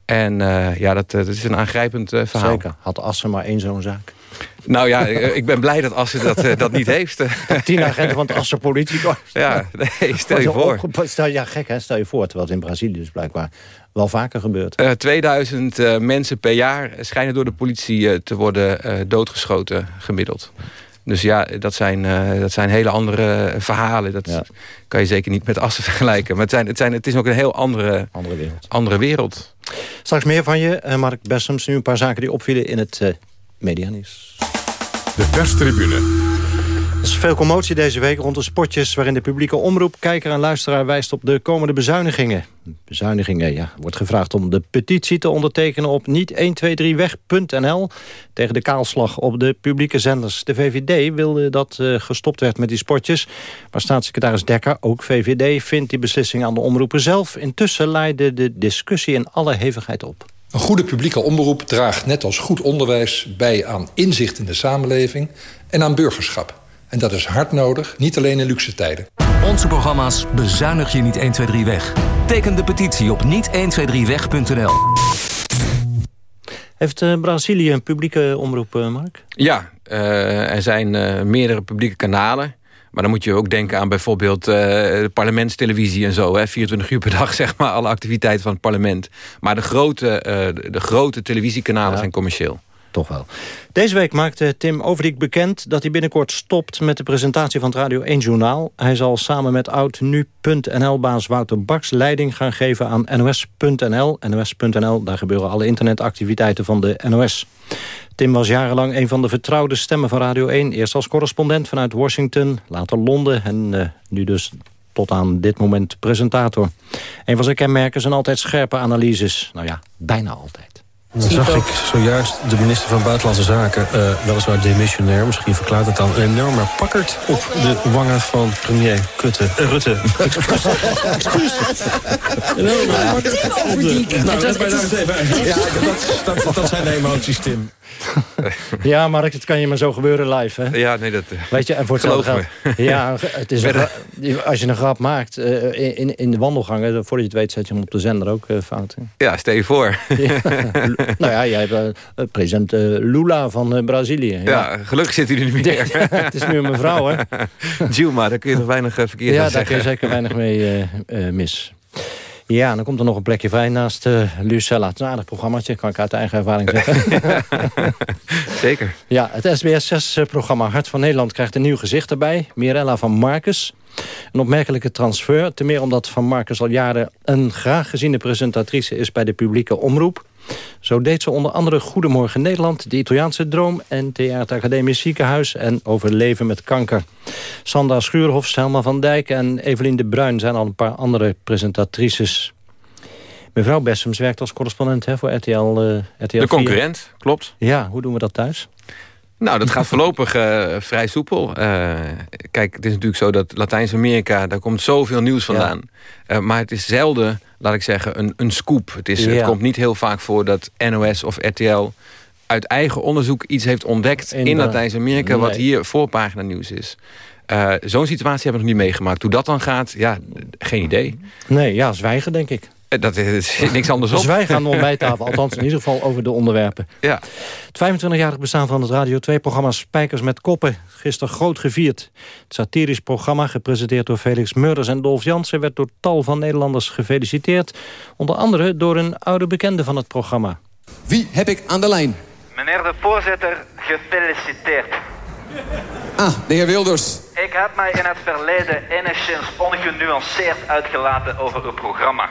En ja, dat, dat is een aangrijpend verhaal. Zeker. Had Assen maar één zo'n zaak. Nou ja, eh, ik ben blij dat Assen dat, eh, dat niet heeft. Tien agenten van het Assen politiekorps. Ja, nee, stel je voor. Stel, ja, gek hè, stel je voor. Terwijl het in Brazilië dus blijkbaar wel vaker gebeurt. Uh, 2000 uh, mensen per jaar schijnen door de politie te worden doodgeschoten gemiddeld. Dus ja, dat zijn, dat zijn hele andere verhalen. Dat ja. kan je zeker niet met Assen vergelijken. Maar het, zijn, het, zijn, het is ook een heel andere, andere, wereld. andere wereld. Straks meer van je, Mark Bessems. Nu een paar zaken die opvielen in het Medianieuws. De perstribune. Er is veel commotie deze week rond de spotjes... waarin de publieke omroep, kijker en luisteraar wijst op de komende bezuinigingen. Bezuinigingen, ja. wordt gevraagd om de petitie te ondertekenen op niet123weg.nl... tegen de kaalslag op de publieke zenders. De VVD wilde dat uh, gestopt werd met die spotjes. Maar staatssecretaris Dekker, ook VVD, vindt die beslissing aan de omroepen zelf. Intussen leidde de discussie in alle hevigheid op. Een goede publieke omroep draagt net als goed onderwijs bij aan inzicht in de samenleving en aan burgerschap. En dat is hard nodig, niet alleen in luxe tijden. Onze programma's bezuinig je niet 1, 2, 3 weg. Teken de petitie op niet123weg.nl. Heeft uh, Brazilië een publieke omroep, uh, Mark? Ja, uh, er zijn meerdere publieke kanalen. Maar dan moet je ook denken aan bijvoorbeeld uh, de parlementstelevisie en zo. Hè, 24 uur per dag, zeg maar, alle activiteiten van het parlement. Maar de grote, uh, de grote televisiekanalen zijn commercieel. Toch wel. Deze week maakte Tim Overdiek bekend dat hij binnenkort stopt... met de presentatie van het Radio 1 Journaal. Hij zal samen met oud-nu.nl-baas Wouter Baks leiding gaan geven aan NOS.nl. NOS.nl, daar gebeuren alle internetactiviteiten van de NOS. Tim was jarenlang een van de vertrouwde stemmen van Radio 1. Eerst als correspondent vanuit Washington, later Londen... en uh, nu dus tot aan dit moment presentator. Een van zijn kenmerken zijn altijd scherpe analyses. Nou ja, bijna altijd. Dan zag ik zojuist de minister van Buitenlandse Zaken, uh, weliswaar demissionair, misschien verklaart het dan, een enorme pakkerd op de wangen van premier Kutte, uh, Rutte. Excuus. Nou, dat, dat, dat zijn de emoties, Tim. ja, Mark, het kan je maar zo gebeuren live, hè? Ja, nee, dat... Weet je, en voor hetzelfde geld... Ja, het is een, als je een grap maakt uh, in, in de wandelgangen... voordat je het weet, zet je hem op de zender ook uh, fout. Ja, stel je voor. Ja. Nou ja, jij hebt uh, president Lula van Brazilië. Ja. ja. gelukkig zit hij er niet meer. het is nu een mevrouw, hè? Dilma, daar kun je nog weinig verkeerd ja, aan zeggen. Ja, daar kun je zeker weinig mee mis. Ja, dan komt er nog een plekje vrij naast uh, Lucella. Het is een aardig programmaatje, kan ik uit eigen ervaring zeggen. Zeker. Ja, het SBS 6-programma Hart van Nederland krijgt een nieuw gezicht erbij. Mirella van Marcus. Een opmerkelijke transfer. Ten meer omdat Van Marcus al jaren een graag geziene presentatrice is bij de publieke omroep. Zo deed ze onder andere Goedemorgen Nederland, De Italiaanse Droom... en Theater Academisch Ziekenhuis en Overleven met Kanker. Sandra Schuurhof, Selma van Dijk en Evelien de Bruin... zijn al een paar andere presentatrices. Mevrouw Bessems werkt als correspondent hè, voor RTL, uh, RTL De concurrent, klopt. Ja, hoe doen we dat thuis? Nou, dat gaat voorlopig uh, vrij soepel. Uh, kijk, het is natuurlijk zo dat Latijns-Amerika... daar komt zoveel nieuws vandaan. Ja. Uh, maar het is zelden, laat ik zeggen, een, een scoop. Het, is, ja. het komt niet heel vaak voor dat NOS of RTL... uit eigen onderzoek iets heeft ontdekt in, in Latijns-Amerika... Nee. wat hier voorpagina nieuws is. Zo'n situatie hebben we nog niet meegemaakt. Hoe dat dan gaat, ja, geen idee. Nee, ja, zwijgen denk ik. Dat is niks anders op. Zwijgen aan de ontbijttafel, althans in ieder geval over de onderwerpen. Ja. Het 25-jarig bestaan van het Radio 2-programma Spijkers met Koppen. Gisteren groot gevierd. Het satirisch programma, gepresenteerd door Felix Murders en Dolf Jansen... werd door tal van Nederlanders gefeliciteerd. Onder andere door een oude bekende van het programma. Wie heb ik aan de lijn? Meneer de voorzitter, gefeliciteerd. Ah, de heer Wilders. Ik heb mij in het verleden enigszins ongenuanceerd uitgelaten over uw programma.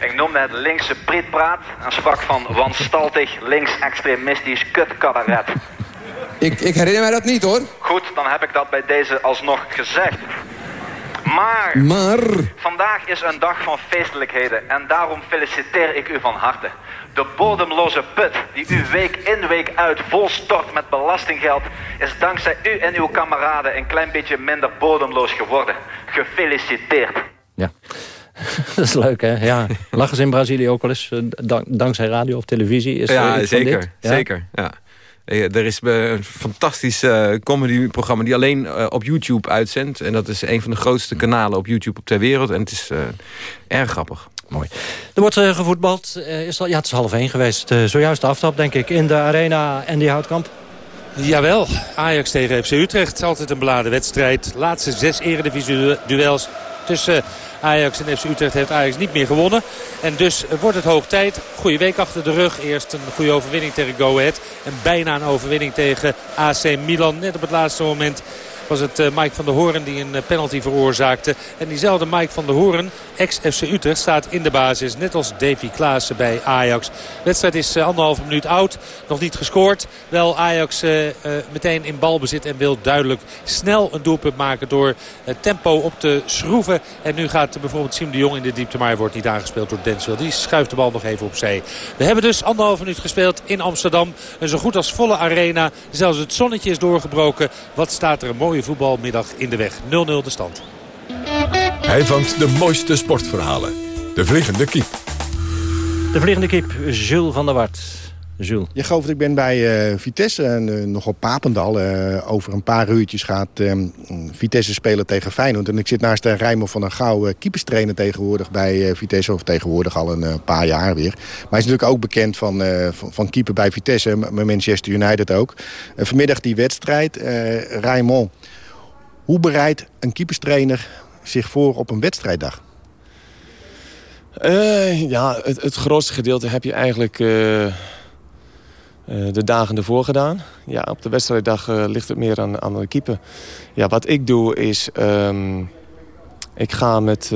Ik noemde het linkse prietpraat en sprak van wanstaltig linksextremistisch kutkabaret. Ik, ik herinner mij dat niet hoor. Goed, dan heb ik dat bij deze alsnog gezegd. Maar, maar, vandaag is een dag van feestelijkheden en daarom feliciteer ik u van harte. De bodemloze put die u week in week uit volstort met belastinggeld... is dankzij u en uw kameraden een klein beetje minder bodemloos geworden. Gefeliciteerd. Ja. dat is leuk, hè? Ja. Lachen ze in Brazilië ook wel eens, dank, dankzij radio of televisie? Is ja, zeker. Ja? Zeker, ja. Er is een fantastisch uh, comedyprogramma die alleen uh, op YouTube uitzendt. En dat is een van de grootste kanalen op YouTube op ter wereld. En het is uh, erg grappig. Mooi. Er wordt gevoetbald. is al, ja, het is half één geweest. zojuist de aftrap, denk ik, in de arena en die houtkamp. Jawel, Ajax tegen FC Utrecht. Altijd een beladen wedstrijd. Laatste zes eredivisie-duels tussen Ajax en FC Utrecht heeft Ajax niet meer gewonnen. En dus wordt het hoog tijd. Goede week achter de rug. Eerst een goede overwinning tegen Go Ahead. En bijna een overwinning tegen AC Milan. Net op het laatste moment was het uh, Mike van der Hoorn die een uh, penalty veroorzaakte. En diezelfde Mike van der Hoorn, ex-FC Utrecht, staat in de basis. Net als Davy Klaassen bij Ajax. De wedstrijd is uh, anderhalve minuut oud. Nog niet gescoord. Wel Ajax meteen in balbezit en wil duidelijk snel een doelpunt maken door het tempo op te schroeven. En nu gaat bijvoorbeeld Siem de Jong in de diepte, maar wordt niet aangespeeld door Denswil. Die schuift de bal nog even opzij. We hebben dus anderhalve minuut gespeeld in Amsterdam. Een zo goed als volle arena. Zelfs het zonnetje is doorgebroken. Wat staat er een mooie voetbalmiddag in de weg. 0-0 de stand. Hij vangt de mooiste sportverhalen. De Vliegende Kiep. De Vliegende Kiep, Jules van der Wart. Jules. Je gelooft, ik ben bij uh, Vitesse en uh, nog op Papendal. Uh, over een paar uurtjes gaat Vitesse spelen tegen Feyenoord. En ik zit naast Rijmer van een Gouw, keeperstrainer tegenwoordig bij Vitesse. Of tegenwoordig al een paar jaar weer. Maar hij is natuurlijk ook bekend van, van, van, keeper bij Vitesse. Met Manchester United ook. vanmiddag die wedstrijd. Raymond, hoe bereidt een keeperstrainer zich voor op een wedstrijddag? Uh, ja, het, het, grootste gedeelte heb je eigenlijk de dagen ervoor gedaan. Ja, op de wedstrijddag ligt het meer aan, aan de keeper. Ja, wat ik doe is... Um, ik ga met,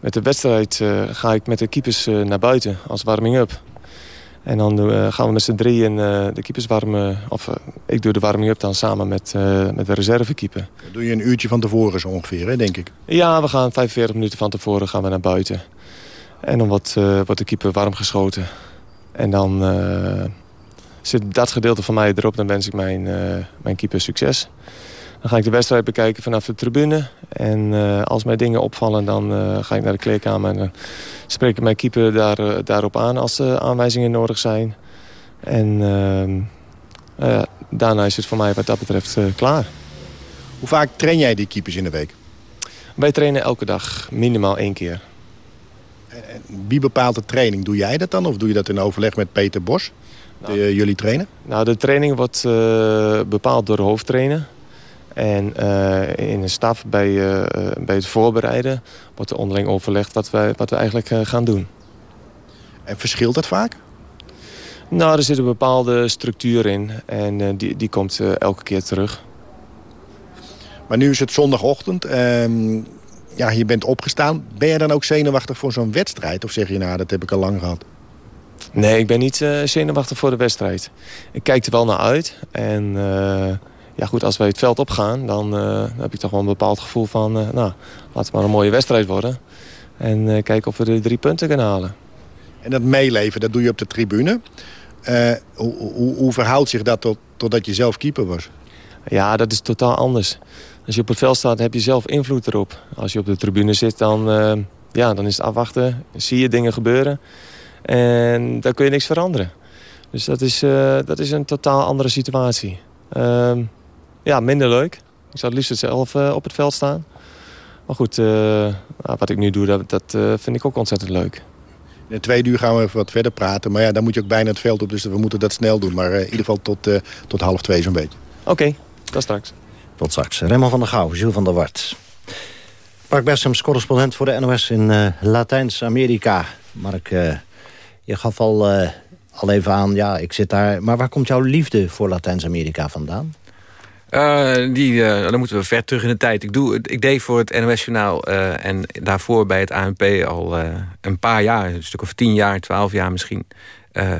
met de wedstrijd ga ik met de keepers naar buiten als warming-up. En dan uh, gaan we met z'n drieën uh, de keepers warmen. Of uh, ik doe de warming-up dan samen met, met de reservekeeper. Dat doe je een uurtje van tevoren zo ongeveer, hè, denk ik? Ja, we gaan 45 minuten van tevoren gaan we naar buiten. En dan wordt, wordt de keeper warm geschoten. En dan zit dat gedeelte van mij erop. Dan wens ik mijn, mijn keeper succes. Dan ga ik de wedstrijd bekijken vanaf de tribune. En uh, als mij dingen opvallen, dan uh, ga ik naar de kleedkamer... en dan spreek ik mijn keeper daar, daarop aan als er aanwijzingen nodig zijn. En ehm, daarna is het voor mij wat dat betreft klaar. Hoe vaak train jij die keepers in de week? Wij trainen elke dag minimaal één keer. Wie bepaalt de training? Doe jij dat dan? Of doe je dat in overleg met Peter Bos? Nou, de, jullie trainen? Nou, de training wordt bepaald door de hoofdtrainer. En uh, in de staf bij, uh, bij het voorbereiden wordt er onderling overlegd wat, wij, wat we eigenlijk gaan doen. En verschilt dat vaak? Nou, er zit een bepaalde structuur in en die, die komt elke keer terug. Maar nu is het zondagochtend. Ja, je bent opgestaan. Ben je dan ook zenuwachtig voor zo'n wedstrijd? Of zeg je, nou, dat heb ik al lang gehad? Nee, ik ben niet uh, zenuwachtig voor de wedstrijd. Ik kijk er wel naar uit. En uh, ja, goed, als wij het veld opgaan, dan, uh, dan heb ik toch wel een bepaald gevoel van... nou, laat het maar een mooie wedstrijd worden. En kijken of we de drie punten kunnen halen. En dat meeleven, dat doe je op de tribune. hoe, hoe, hoe verhoudt zich dat tot, totdat je zelf keeper was? Ja, dat is totaal anders. Als je op het veld staat, heb je zelf invloed erop. Als je op de tribune zit, dan, ja, dan is het afwachten. Zie je dingen gebeuren. En daar kun je niks veranderen. Dus dat is, uh, dat is een totaal andere situatie. Uh, ja, minder leuk. Ik zou het liefst zelf uh, op het veld staan. Maar goed, nou, wat ik nu doe, dat, dat vind ik ook ontzettend leuk. In twee uur gaan we even wat verder praten. Maar ja, dan moet je ook bijna het veld op, dus we moeten dat snel doen. Maar in ieder geval tot, tot half twee zo'n beetje. Oké, okay, tot straks. Tot straks. Raymond van der Gouw, Jules van der Wart. Mark Bessems, correspondent voor de NOS in Latijns-Amerika. Mark... Je gaf al, uh, al even aan, ja, ik zit daar... Maar waar komt jouw liefde voor Latijns-Amerika vandaan? Die, dan moeten we ver terug in de tijd. Ik, doe, ik deed voor het NOS-journaal uh, en daarvoor bij het ANP al een paar jaar. Een stuk of tien jaar, twaalf jaar misschien uh,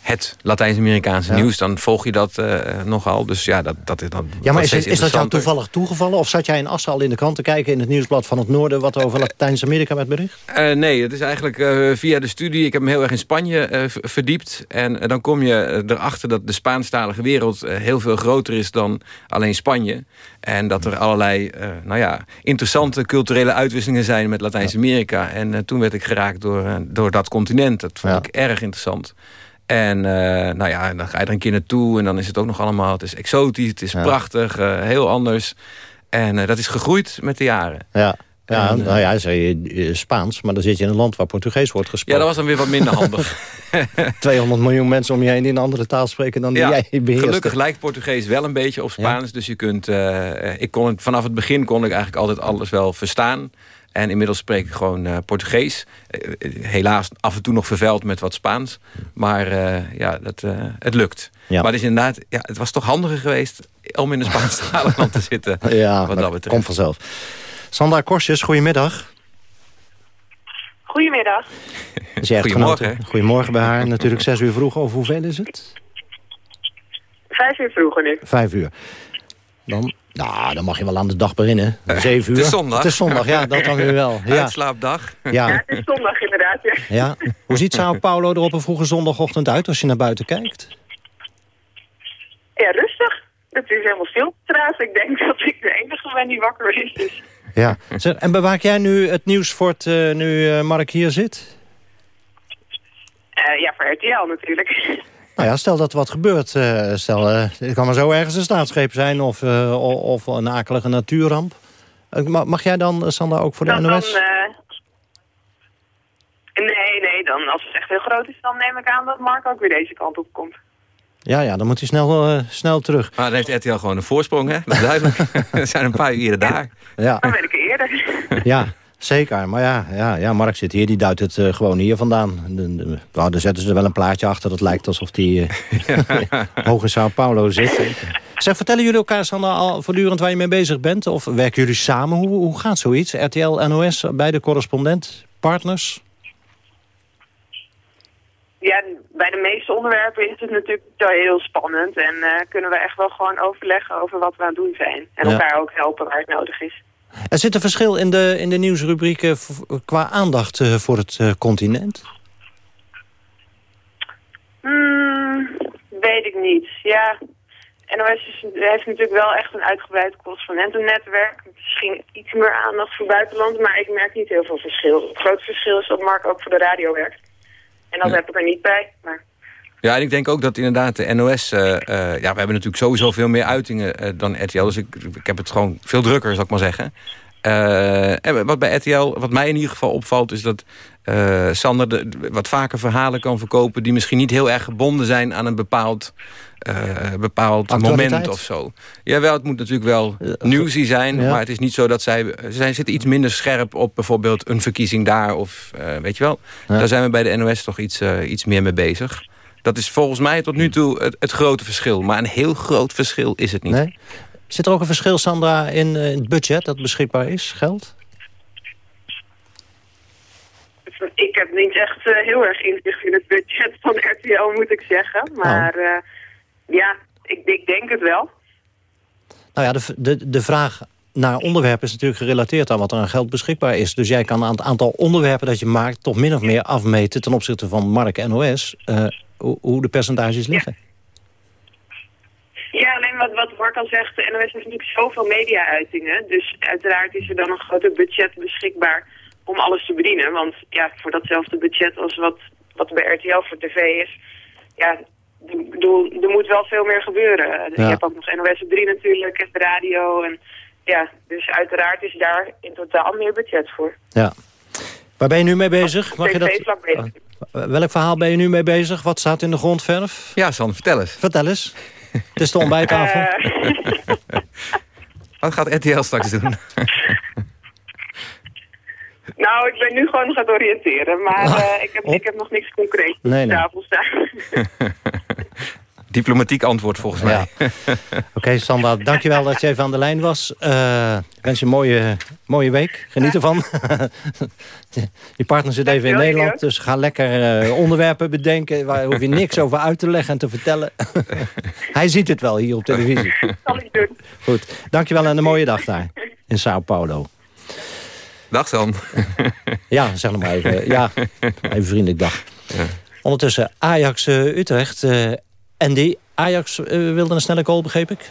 het Latijns-Amerikaanse nieuws... dan volg je dat uh, nogal. Dus ja, dat, dat is dan. Ja, maar is, is dat jou toevallig toegevallen? Of zat jij in Assen al in de krant te kijken... in het nieuwsblad van het Noorden... wat over Latijns-Amerika werd bericht? Uh, nee, het is eigenlijk via de studie. Ik heb me heel erg in Spanje verdiept. En dan kom je erachter dat de Spaanstalige wereld... heel veel groter is dan alleen Spanje. En dat er allerlei nou ja, interessante culturele uitwisselingen zijn... met Latijns-Amerika. En toen werd ik geraakt door, door dat continent. Dat vond ik erg interessant. En uh, nou ja, dan ga je er een keer naartoe en dan is het ook nog allemaal... het is exotisch, het is prachtig, uh, heel anders. En uh, dat is gegroeid met de jaren. Ja. Ja, en, nou ja, zei je Spaans, maar dan zit je in een land waar Portugees wordt gesproken. Ja, dat was dan weer wat minder handig. 200 miljoen mensen om je heen die een andere taal spreken dan die ja, jij beheerst. Gelukkig lijkt Portugees wel een beetje op Spaans. Ja. Dus je kunt, ik kon het, vanaf het begin kon ik eigenlijk altijd alles wel verstaan. En inmiddels spreek ik gewoon uh, Portugees. Uh, helaas af en toe nog vervuild met wat Spaans. Maar uh, ja, dat, het lukt. Ja. Maar het, is inderdaad, ja, het was toch handiger geweest om in een Spaanstalig land te zitten. ja, wat dat betreft. komt vanzelf. Sandra Korsjes, goedemiddag. Goedemiddag. Goedemorgen. Goedemorgen bij haar. Natuurlijk zes uur vroeg. Of hoeveel is het? Vijf uur vroeger nu. Vijf uur. Dan nou, dan mag je wel aan de dag beginnen. Zeven uur. Het is zondag. Het is zondag, ja, dat dan weer wel. Ja. Uitslaapdag. Ja. ja, het is zondag inderdaad, ja. ja. Hoe ziet Sao Paulo er op een vroege zondagochtend uit als je naar buiten kijkt? Ja, rustig. Het is helemaal stil trouwens. Ik denk dat ik de enige ben die wakker is. Dus. Ja. En bewaak jij nu het nieuws voor het, uh, nu uh, Mark hier zit? Uh, ja, voor RTL natuurlijk. Nou ja, stel dat er wat gebeurt. Uh, stel, uh, het kan maar zo ergens een staatsgreep zijn of, uh, of een akelige natuurramp. mag jij dan, Sandra, ook voor de dan, NOS? Dan, nee, nee, dan als het echt heel groot is, dan neem ik aan dat Mark ook weer deze kant op komt. Ja, ja, dan moet hij snel, snel terug. Maar dan heeft RTL gewoon een voorsprong, hè? Dat is duidelijk. er zijn een paar uur daar. Ja. Dan ben ik eerder. ja. Zeker, maar ja, ja, ja, Mark zit hier, die duidt het uh, gewoon hier vandaan. De, de, nou, dan zetten ze er wel een plaatje achter, dat lijkt alsof die uh, hoog in Sao Paulo zit. Zeg, vertellen jullie elkaar, Sander, al voortdurend waar je mee bezig bent? Of werken jullie samen? Hoe, hoe gaat zoiets? RTL, NOS, beide correspondent, partners? Ja, bij de meeste onderwerpen is het natuurlijk heel spannend. En uh, kunnen we echt wel gewoon overleggen over wat we aan het doen zijn. En ja. elkaar ook helpen waar het nodig is. Er zit een verschil in de, in de nieuwsrubrieken qua aandacht uh, voor het uh, continent? Hmm, weet ik niet. Ja, NOS is, heeft natuurlijk wel echt een uitgebreid correspondentennetwerk. Misschien iets meer aandacht voor buitenland, maar ik merk niet heel veel verschil. Het grote verschil is dat Mark ook voor de radio werkt. En dat ja. heb ik er niet bij, maar... Ja, en ik denk ook dat inderdaad de NOS... Uh, uh, ja, we hebben natuurlijk sowieso veel meer uitingen uh, dan RTL. Dus ik, ik heb het gewoon veel drukker, zou ik maar zeggen. en wat bij RTL, wat mij in ieder geval opvalt... is dat Sander de, wat vaker verhalen kan verkopen... die misschien niet heel erg gebonden zijn aan een bepaald... bepaald moment of zo. Jawel, het moet natuurlijk wel nieuwsie zijn... Ja. maar het is niet zo dat zij... Zij zitten iets minder scherp op bijvoorbeeld een verkiezing daar... of weet je wel. Ja. Daar zijn we bij de NOS toch iets, iets meer mee bezig. Dat is volgens mij tot nu toe het, het, grote verschil. Maar een heel groot verschil is het niet. Nee? Zit er ook een verschil, Sandra, in, uh, in het budget dat beschikbaar is, geld? Ik heb niet echt eh, heel erg inzicht in het budget van RTL, moet ik zeggen. Maar eh, ja, ik, ik denk het wel. Nou ja, de, de, de vraag naar onderwerpen is natuurlijk gerelateerd aan wat er aan geld beschikbaar is. Dus jij kan aan het aantal onderwerpen dat je maakt... toch min of meer afmeten ten opzichte van Mark NOS... eh, hoe, hoe de percentages liggen. Ja, alleen wat, wat Mark al zegt, de NOS heeft natuurlijk zoveel media-uitingen. Dus uiteraard is er dan een groter budget beschikbaar om alles te bedienen. Want ja, voor datzelfde budget als wat, wat bij RTL voor tv is... Ja, er moet wel veel meer gebeuren. Je hebt ook nog NOS op 3 natuurlijk, en de radio. En, ja, dus uiteraard is daar in totaal meer budget voor. Ja. Waar ben je nu mee bezig? Mag je dat... Welk verhaal ben je nu mee bezig? Wat staat in de grondverf? Ja, San, vertel eens. Vertel eens. Het is de ontbijttafel. Eh, Wat gaat RTL straks doen? nou, ik ben nu gewoon gaan oriënteren. Maar Ah, eh, ik, heb, ik heb nog niks concreets Nee, op de tafel staan. Diplomatiek antwoord volgens mij. Oké, Sandra, dankjewel dat je even aan de lijn was. Eh, ik wens je een mooie, mooie week. Geniet ervan. je partner zit even in Nederland, dus ga lekker eh, onderwerpen bedenken. Waar hoef je niks over uit te leggen en te vertellen. Hij ziet het wel hier op televisie. Zal ik doen. Goed, dankjewel en een mooie dag daar in Sao Paulo. Dag San. Ja, zeg nog maar even. Ja, even vriendelijk dag. Ondertussen Ajax-Utrecht. En die Ajax eh, wilde een snelle goal, begreep ik?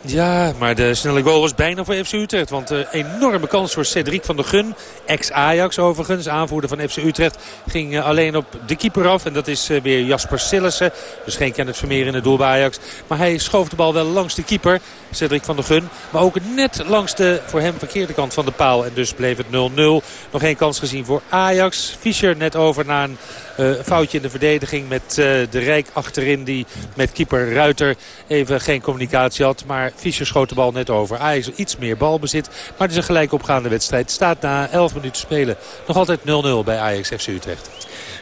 Ja, maar de snelle goal was bijna voor FC Utrecht. Want een enorme kans voor Cedric van der Gun. Ex-Ajax overigens, aanvoerder van FC Utrecht. Ging eh, alleen op de keeper af. En dat is eh, weer Jasper Sillissen. Dus geen Kenneth Vermeer in het doel bij Ajax. Maar hij schoof de bal wel langs de keeper, Cedric van der Gun. Maar ook net langs de voor hem verkeerde kant van de paal. En dus bleef het 0-0. Nog geen kans gezien voor Ajax. Fischer net over naar een uh, foutje in de verdediging met uh, de Rijk achterin. Die met keeper Ruiter even geen communicatie had. Maar Fischer schoot de bal net over. Ajax iets meer balbezit. Maar het is een gelijk opgaande wedstrijd. Staat na 11 minuten spelen nog altijd 0-0 bij Ajax FC Utrecht.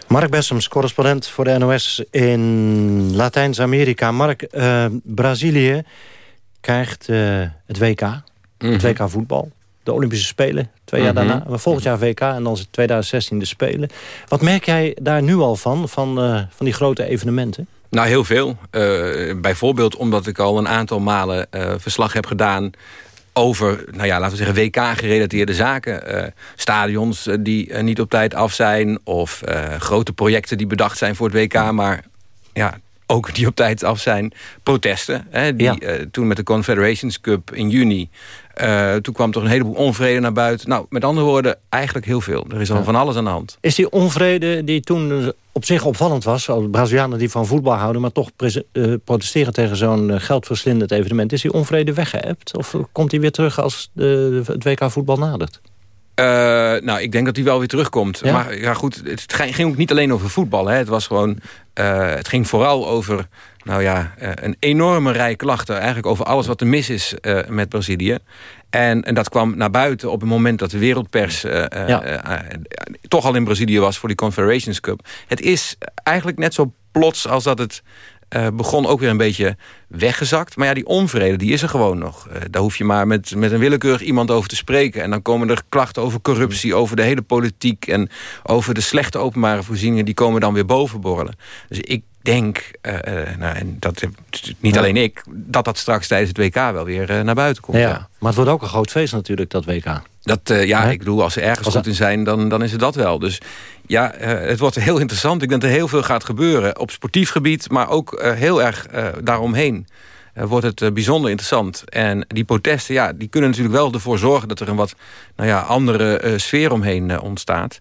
Mark Bessems, correspondent voor de NOS in Latijns-Amerika. Mark, uh, Brazilië krijgt het WK. Mm -hmm. Het WK voetbal de Olympische Spelen. Twee jaar mm -hmm. daarna. Volgend jaar WK en dan is het 2016 de Spelen. Wat merk jij daar nu al van, van, uh, van die grote evenementen? Nou, heel veel. Uh, bijvoorbeeld omdat ik al een aantal malen uh, verslag heb gedaan over, nou ja, laten we zeggen, WK-gerelateerde zaken. Uh, stadions die niet op tijd af zijn... of grote projecten die bedacht zijn voor het WK... maar ja, ook die op tijd af zijn. Protesten, hè, die ja. toen met de Confederations Cup in juni... Uh, toen kwam toch een heleboel onvrede naar buiten. Nou, met andere woorden, eigenlijk heel veel. Er is al ja. van alles aan de hand. Is die onvrede die toen op zich opvallend was... als Brazilianen die van voetbal houden... maar toch uh, protesteren tegen zo'n geldverslindend evenement... is die onvrede weggeëpt? Of komt die weer terug als de, het WK voetbal nadert? Nou, ik denk dat hij wel weer terugkomt. Ja? Maar ja, goed, het ging ook niet alleen over voetbal. Hè. Het was gewoon... het ging vooral over nou ja, een enorme rij klachten. Eigenlijk over alles wat er mis is met Brazilië. En, en dat kwam naar buiten op het moment dat de wereldpers... Ja. toch al in Brazilië was voor die Confederations Cup. Het is eigenlijk net zo plots als dat het... begon ook weer een beetje weggezakt. Maar ja, die onvrede, die is er gewoon nog. daar hoef je maar met, met een willekeurig iemand over te spreken. En dan komen er klachten over corruptie, over de hele politiek... en over de slechte openbare voorzieningen... die komen dan weer bovenborrelen. Dus ik denk, uh, nou, en dat niet ja. alleen ik... dat dat straks tijdens het WK wel weer naar buiten komt. Ja, ja, Maar het wordt ook een groot feest natuurlijk, dat WK. Dat, ja, ik bedoel, als ze ergens als goed in zijn, dan, dan is het dat wel. Dus ja, het wordt heel interessant. Ik denk dat er heel veel gaat gebeuren op sportief gebied... maar ook heel erg daaromheen. wordt het bijzonder interessant. En die protesten, ja, die kunnen natuurlijk wel ervoor zorgen... dat er een wat nou ja, andere sfeer omheen ontstaat.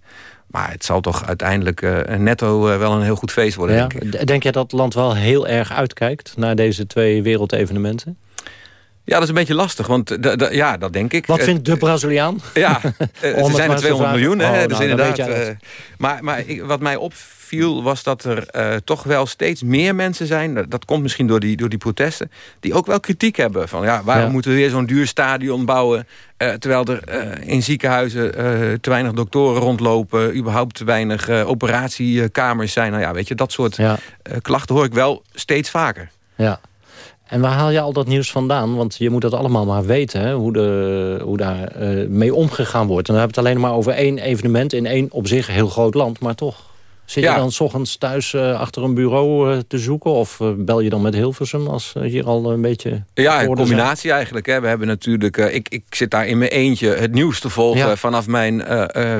Maar het zal toch uiteindelijk uh, netto uh, wel een heel goed feest worden, ja. denk ik. Denk jij dat het land wel heel erg uitkijkt... naar deze twee wereldevenementen? Ja, dat is een beetje lastig, want ja, dat denk ik. Wat vindt de Braziliaan? Ja, er zijn er 200 miljoen, hè, oh, dus nou, inderdaad. Maar maar ik, wat mij opviel was dat er uh, toch wel steeds meer mensen zijn... Dat, komt misschien door die, door die protesten... die ook wel kritiek hebben van... ja, waarom ja. moeten we weer zo'n duur stadion bouwen... Uh, terwijl er in ziekenhuizen te weinig doktoren rondlopen... überhaupt te weinig operatiekamers zijn. Nou ja, weet je, dat soort ja. klachten hoor ik wel steeds vaker. Ja. En waar haal je al dat nieuws vandaan? Want je moet dat allemaal maar weten, hè? hoe, de, hoe daar mee omgegaan wordt. En dan hebben we het alleen maar over één evenement... in één op zich heel groot land, maar toch. Zit je dan s ochtends thuis uh, achter een bureau uh, te zoeken? Of uh, bel je dan met Hilversum als hier al een beetje... Ja, een combinatie zijn? eigenlijk. Hè. We hebben natuurlijk... ik, ik zit daar in mijn eentje het nieuws te volgen ja. vanaf mijn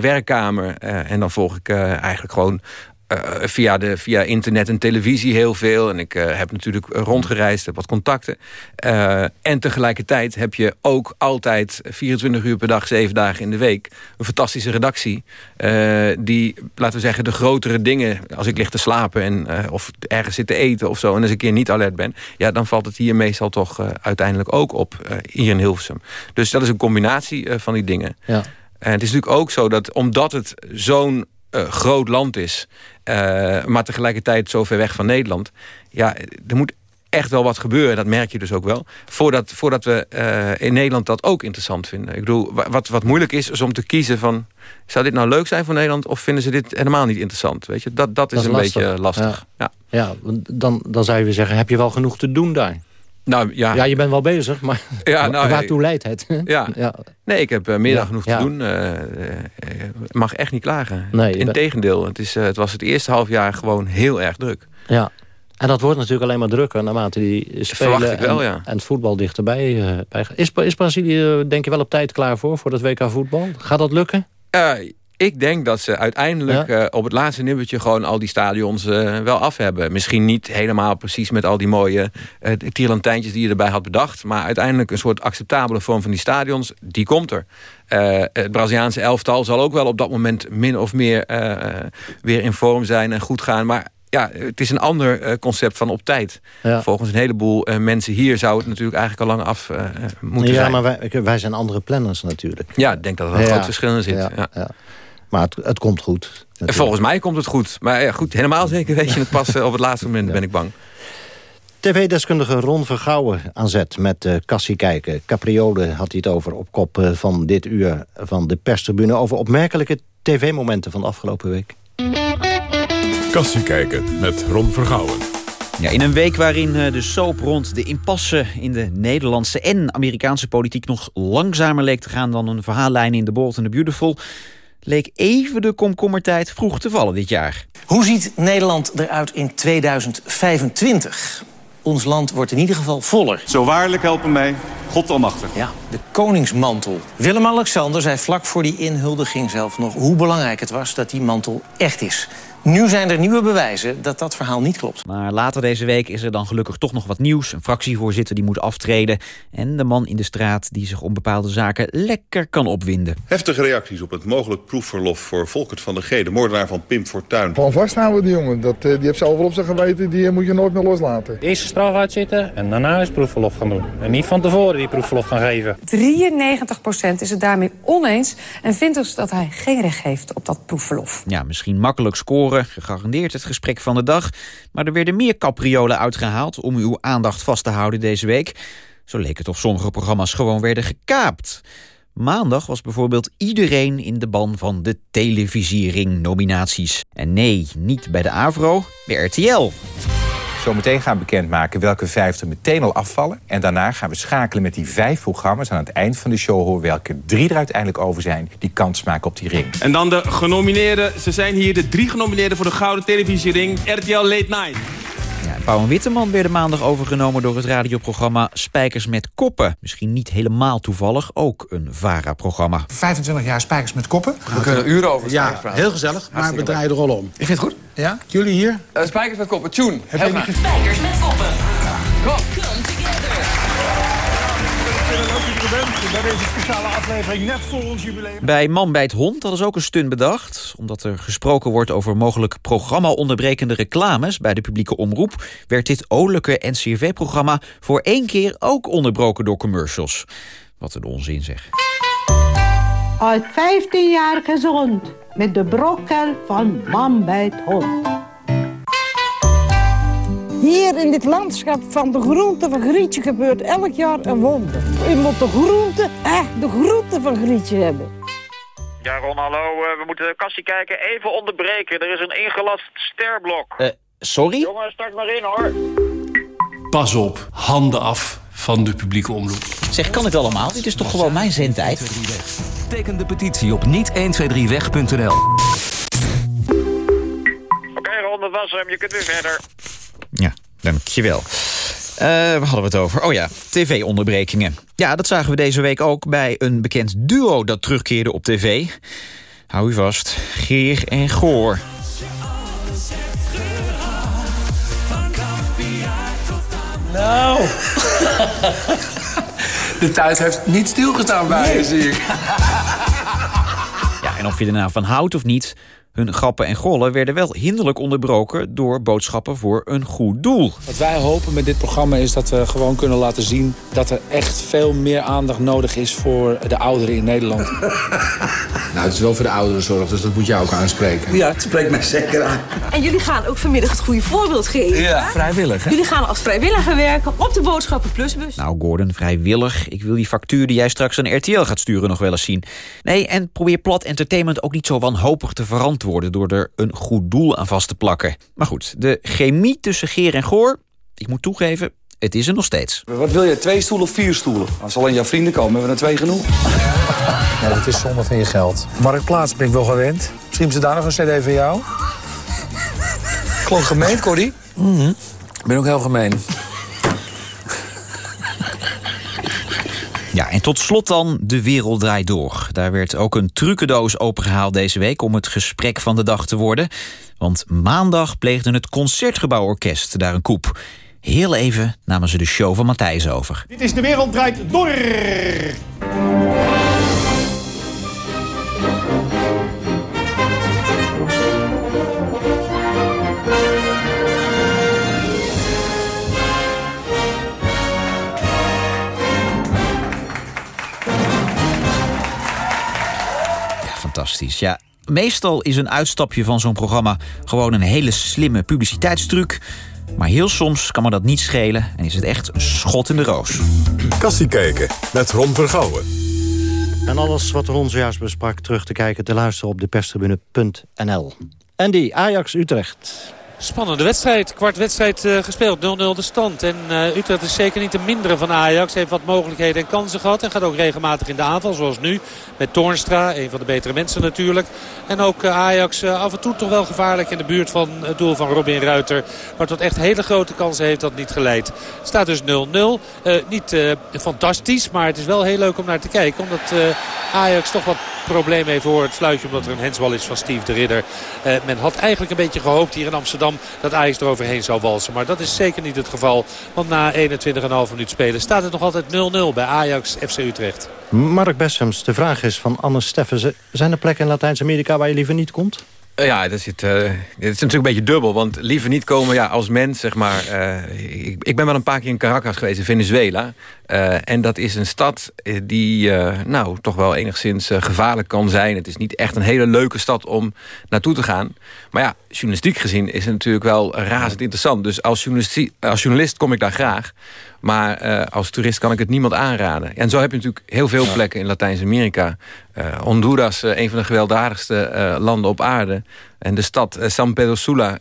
werkkamer. en dan volg ik eigenlijk gewoon via, de, via internet en televisie heel veel. En ik uh, heb natuurlijk rondgereisd, heb wat contacten. Uh, en tegelijkertijd heb je ook altijd 24 uur per dag, 7 dagen in de week... een fantastische redactie. die, laten we zeggen, de grotere dingen... als ik lig te slapen en, of ergens zit te eten of zo... en eens een keer niet alert ben... ja, dan valt het hier meestal toch uiteindelijk ook op, hier in Hilversum. Dus dat is een combinatie van die dingen. Ja. En het is natuurlijk ook zo dat omdat het zo'n uh, groot land is... Uh, maar tegelijkertijd zo ver weg van Nederland... ja, er moet echt wel wat gebeuren. Dat merk je dus ook wel. Voordat, voordat we uh, in Nederland dat ook interessant vinden. Ik bedoel, wat, wat moeilijk is, is om te kiezen van... zou dit nou leuk zijn voor Nederland... of vinden ze dit helemaal niet interessant? Weet je? Dat, dat is dat een lastig. beetje lastig. Ja, ja. ja dan, dan zou je weer zeggen... heb je wel genoeg te doen daar? Nou, ja. ja, je bent wel bezig, maar ja, nou, waartoe leidt het? Ja. ja. Nee, ik heb uh, meer dan genoeg te doen. Uh, mag echt niet klagen. Nee, Integendeel, het, is, het was het eerste half jaar gewoon heel erg druk. Ja, en dat wordt natuurlijk alleen maar drukker naarmate die spelen wel, en, ja. en, het voetbal dichterbij bij. Is, is Brazilië denk je wel op tijd klaar voor, voor dat WK voetbal? Gaat dat lukken? Ik denk dat ze uiteindelijk ja? uh, op het laatste nippertje... gewoon al die stadions uh, wel af hebben. Misschien niet helemaal precies met al die mooie uh, tierlantijntjes... die je erbij had bedacht. Maar uiteindelijk een soort acceptabele vorm van die stadions... die komt er. het Braziliaanse elftal zal ook wel op dat moment... min of meer weer in vorm zijn en goed gaan. Maar ja, het is een ander concept van op tijd. Ja. Volgens een heleboel mensen hier zou het natuurlijk eigenlijk al lang af moeten ja, zijn. Ja, maar wij, wij, zijn andere planners natuurlijk. Ja, ik denk dat er een groot verschil in zit. Ja, maar het, het komt goed. Natuurlijk. Volgens mij komt het goed. Maar ja, goed, helemaal zeker weet je het pas op het laatste moment, ben ik bang. TV-deskundige Ron Vergouwen aan zet met uh, Cassie Kijken. Capriole had hij het over op kop uh, van dit uur van de perstribune... over opmerkelijke tv-momenten van de afgelopen week. Kassie kijken met Ron Vergouwen. Ja, in een week waarin de soap rond de impasse in de Nederlandse en Amerikaanse politiek... nog langzamer leek te gaan dan een verhaallijn in The Bold and the Beautiful... leek even de komkommertijd vroeg te vallen dit jaar. Hoe ziet Nederland eruit in 2025? Ons land wordt in ieder geval voller. Zo waarlijk helpen mij, God almachtig. Ja, de koningsmantel. Willem-Alexander zei vlak voor die inhuldiging zelf nog... hoe belangrijk het was dat die mantel echt is. Nu zijn er nieuwe bewijzen dat dat verhaal niet klopt. Maar later deze week is er dan gelukkig toch nog wat nieuws. Een fractievoorzitter die moet aftreden. En de man in de straat die zich om bepaalde zaken lekker kan opwinden. Heftige reacties op het mogelijk proefverlof voor Volkert van der G. De moordenaar van Pim Fortuyn. Gewoon vasthouden die jongen. Dat, die heeft zelf wel op zijn geweten. Die moet je nooit meer loslaten. Eerst straf uitzitten en daarna is proefverlof gaan doen. En niet van tevoren die proefverlof gaan geven. 93% is het daarmee oneens. En vindt dus dat hij geen recht heeft op dat proefverlof. Ja, misschien makkelijk scoren gegarandeerd het gesprek van de dag. Maar er werden meer capriolen uitgehaald om uw aandacht vast te houden deze week. Zo leek het of sommige programma's gewoon werden gekaapt. Maandag was bijvoorbeeld iedereen in de ban van de televisiering-nominaties. En nee, niet bij de AVRO, bij RTL. Zometeen gaan we bekendmaken welke vijf er meteen al afvallen. En daarna gaan we schakelen met die vijf programma's. Aan het eind van de show horen welke drie er uiteindelijk over zijn... die kans maken op die ring. En dan de genomineerden. Ze zijn hier de drie genomineerden voor de Gouden Televisiering. RTL Late Night. Ja, Pauw en Witteman werden maandag overgenomen door het radioprogramma Spijkers met Koppen. Misschien niet helemaal toevallig, ook een VARA-programma. 25 jaar Spijkers met Koppen. We kunnen uren over ja, praten. heel gezellig, maar we draaien de rol om. Ik vind het goed. Ja? Jullie hier? Uh, spijkers met Koppen, tune. Heb je niet Spijkers met Koppen. Kom. Bij deze speciale aflevering net voor ons jubileum. Bij Man bij het Hond hadden ze ook een stunt bedacht. Omdat er gesproken wordt over mogelijk programma-onderbrekende reclames... bij de publieke omroep... werd dit olijke NCRV-programma voor één keer ook onderbroken door commercials. Wat een onzin zeg. Uit 15 jaar gezond met de brokkel van Man bij het Hond. Hier in dit landschap van de groente van Grietje gebeurt elk jaar een wonder. U moet de groente, echt de groente van Grietje hebben. Ja, Ron, hallo. Uh, we moeten de kassie kijken. Even onderbreken. Er is een ingelast sterblok. Uh, sorry? Jongen, start maar in, hoor. pas op, handen af van de publieke omroep. Zeg, kan het allemaal? Dit is toch gewoon mijn zendtijd? Teken de petitie op niet123weg.nl. Oké, Ron, dat was hem. Je kunt weer verder. Dankjewel. Uh, waar hadden we het over? Oh ja, tv-onderbrekingen. Ja, dat zagen we deze week ook bij een bekend duo dat terugkeerde op tv. Hou u vast, Geer en Goor. Nou, de tijd heeft niet stilgestaan bij je, zie ik. Ja, en of je er nou van houdt of niet... Hun grappen en gollen werden wel hinderlijk onderbroken... door boodschappen voor een goed doel. Wat wij hopen met dit programma is dat we gewoon kunnen laten zien... dat er echt veel meer aandacht nodig is voor de ouderen in Nederland. Nou, het is wel voor de ouderenzorg, dus dat moet jou ook aanspreken. Ja, het spreekt mij zeker aan. En jullie gaan ook vanmiddag het goede voorbeeld geven. Ja, vrijwillig, hè? Jullie gaan als vrijwilliger werken op de Boodschappen Plusbus. Nou, Gordon, vrijwillig. Ik wil die factuur die jij straks aan RTL gaat sturen nog wel eens zien. Nee, en probeer plat entertainment ook niet zo wanhopig te worden... door er een goed doel aan vast te plakken. Maar goed, de chemie tussen Geer en Goor... ik moet toegeven, het is er nog steeds. Wat wil je, twee stoelen of vier stoelen? Als alleen jouw vrienden komen, hebben we er twee genoeg. Nee, dat is zonde van je geld. Marktplaats ben ik wel gewend. Misschien ze daar nog een cd van jou. Klonk gemeen, Corrie. Mhm. Ik ben ook heel gemeen. Ja, en tot slot dan De Wereld Draait Door. Daar werd ook een trucendoos opengehaald deze week... om het gesprek van de dag te worden. Want maandag pleegde het Concertgebouworkest daar een koep. Heel even namen ze de show van Matthijs over. Dit is De Wereld Draait Door. Fantastisch. Ja, meestal is een uitstapje van zo'n programma gewoon een hele slimme publiciteitstruc. Maar heel soms kan me dat niet schelen en is het echt een schot in de roos. Kassie kijken met Ron Vergouwen. En alles wat Ron zojuist besprak terug te kijken te luisteren op de perstribune.nl. Andy, Ajax Utrecht. Spannende wedstrijd. Kwart wedstrijd uh, gespeeld. 0-0 de stand. En uh, Utrecht is zeker niet de mindere van Ajax. Heeft wat mogelijkheden en kansen gehad. En gaat ook regelmatig in de aanval. Zoals nu. Met Toornstra. Een van de betere mensen natuurlijk. En ook uh, Ajax af en toe toch wel gevaarlijk in de buurt van het doel van Robin Ruiter. Maar tot echt hele grote kansen heeft dat niet geleid. Staat dus 0-0. niet fantastisch. Maar het is wel heel leuk om naar te kijken. Omdat Ajax toch wat probleem heeft voor het fluitje. Omdat er een hensbal is van Steve de Ridder. men had eigenlijk een beetje gehoopt hier in Amsterdam dat Ajax eroverheen zou walsen. Maar dat is zeker niet het geval. Want na 21,5 minuut spelen staat het nog altijd 0-0 bij Ajax FC Utrecht. Mark Bessems, de vraag is van Anne Steffens. Zijn er plekken in Latijns-Amerika waar je liever niet komt? Ja, dat, zit, uh, het is natuurlijk een beetje dubbel. Want liever niet komen ja, als mens, zeg maar... Uh, ik, ik ben wel een paar keer in Caracas geweest, in Venezuela. Uh, en dat is een stad die nou, toch wel enigszins gevaarlijk kan zijn. Het is niet echt een hele leuke stad om naartoe te gaan. Maar ja, journalistiek gezien is het natuurlijk wel razend interessant. Dus als journalist, als journalist kom ik daar graag. Maar als toerist kan ik het niemand aanraden. En zo heb je natuurlijk heel veel plekken in Latijns-Amerika. Honduras, een van de gewelddadigste landen op aarde. En de stad San Pedro Sula,